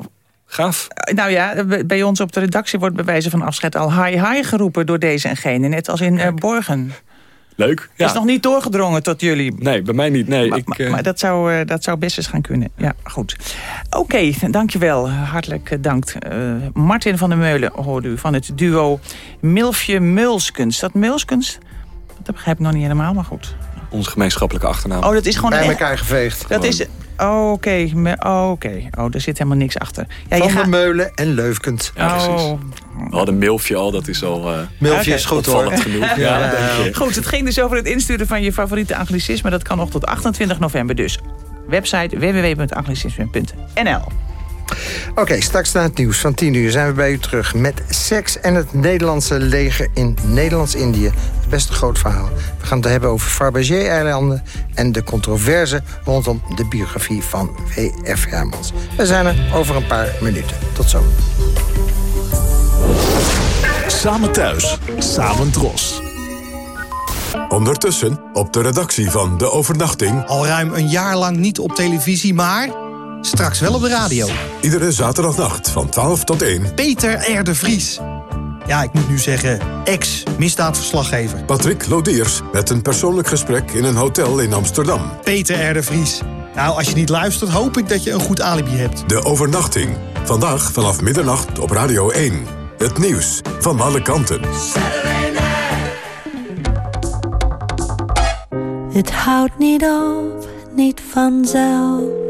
Gaaf. Eh, nou ja, bij ons op de redactie wordt bij wijze van afscheid al hi hi geroepen door deze en gene. Net als in uh, Borgen. Leuk. Ja. Is nog niet doorgedrongen tot jullie. Nee, bij mij niet. Nee, maar, ik, maar, uh... maar dat, zou, uh, dat zou best eens gaan kunnen. Ja, goed. Oké, okay, dankjewel. Hartelijk dank. Uh, Martin van der Meulen hoorde u van het duo Milfje Meulskens. Dat Meulskens, dat begrijp ik nog niet helemaal, maar goed. Onze gemeenschappelijke achternaam. Oh, dat is gewoon... Bij elkaar geveegd. Dat is... Oh, oké. Oh, oké. Oh, er zit helemaal niks achter. Ja, Van der Meulen en Leufkens. Ja, precies. Oh. We hadden Milfje al, dat is al... Uh, Milfje is goed hoor. genoeg. ja, ja, goed, het ging dus over het insturen van je favoriete anglicisme. Dat kan nog tot 28 november dus. Website www.anglicisme.nl Oké, okay, straks na het nieuws van 10 uur zijn we bij u terug... met seks en het Nederlandse leger in Nederlands-Indië. Best een groot verhaal. We gaan het hebben over Fabergé-eilanden... en de controverse rondom de biografie van W.F. Hermans. We zijn er over een paar minuten. Tot zo. Samen thuis, samen dros. Ondertussen op de redactie van De Overnachting... Al ruim een jaar lang niet op televisie, maar... Straks wel op de radio. Iedere zaterdagnacht van 12 tot 1. Peter R. de Vries. Ja, ik moet nu zeggen, ex-misdaadverslaggever. Patrick Lodiers met een persoonlijk gesprek in een hotel in Amsterdam. Peter R. de Vries. Nou, als je niet luistert, hoop ik dat je een goed alibi hebt. De overnachting. Vandaag vanaf middernacht op Radio 1. Het nieuws van alle kanten. Het houdt niet op, niet vanzelf.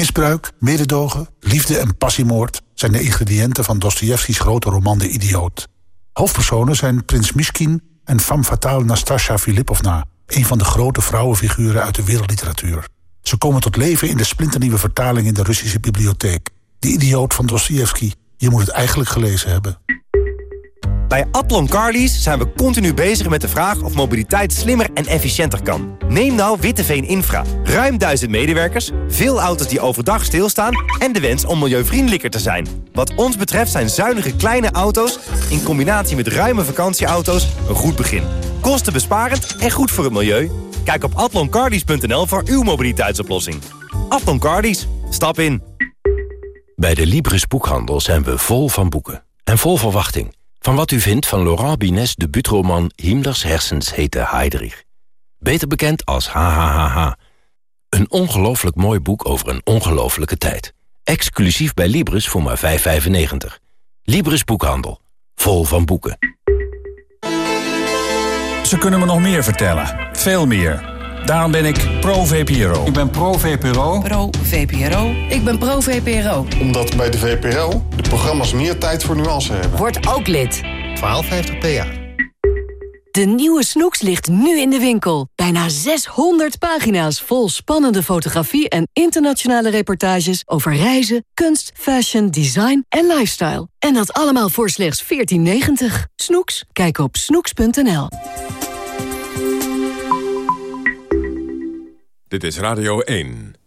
Misbruik, mededogen, liefde en passiemoord... zijn de ingrediënten van Dostojevskis grote roman De Idioot. Hoofdpersonen zijn prins Miskin en femme fatale Nastasja Filipovna... een van de grote vrouwenfiguren uit de wereldliteratuur. Ze komen tot leven in de splinternieuwe vertaling in de Russische bibliotheek. De Idioot van Dostojevski. Je moet het eigenlijk gelezen hebben. Bij Atlon Carlies zijn we continu bezig met de vraag of mobiliteit slimmer en efficiënter kan. Neem nou Witteveen Infra. Ruim duizend medewerkers, veel auto's die overdag stilstaan... en de wens om milieuvriendelijker te zijn. Wat ons betreft zijn zuinige kleine auto's... in combinatie met ruime vakantieauto's een goed begin. Kostenbesparend en goed voor het milieu. Kijk op atloncarlies.nl voor uw mobiliteitsoplossing. Atlon Carlies, stap in. Bij de Libris Boekhandel zijn we vol van boeken. En vol verwachting. Van wat u vindt van Laurent Binet's debuutroman Himmlers hersens heten Heydrich. Beter bekend als HHHH. Een ongelooflijk mooi boek over een ongelooflijke tijd. Exclusief bij Libris voor maar 5,95. Libris Boekhandel. Vol van boeken. Ze kunnen me nog meer vertellen. Veel meer. Daarom ben ik pro-VPRO. Ik ben pro-VPRO. Pro-VPRO. Ik ben pro-VPRO. Omdat bij de VPRO de programma's meer tijd voor nuance hebben. Word ook lid. 1250 PA. De nieuwe Snoeks ligt nu in de winkel. Bijna 600 pagina's vol spannende fotografie en internationale reportages over reizen, kunst, fashion, design en lifestyle. En dat allemaal voor slechts 14,90. Snoeks? Kijk op snoeks.nl. Dit is Radio 1.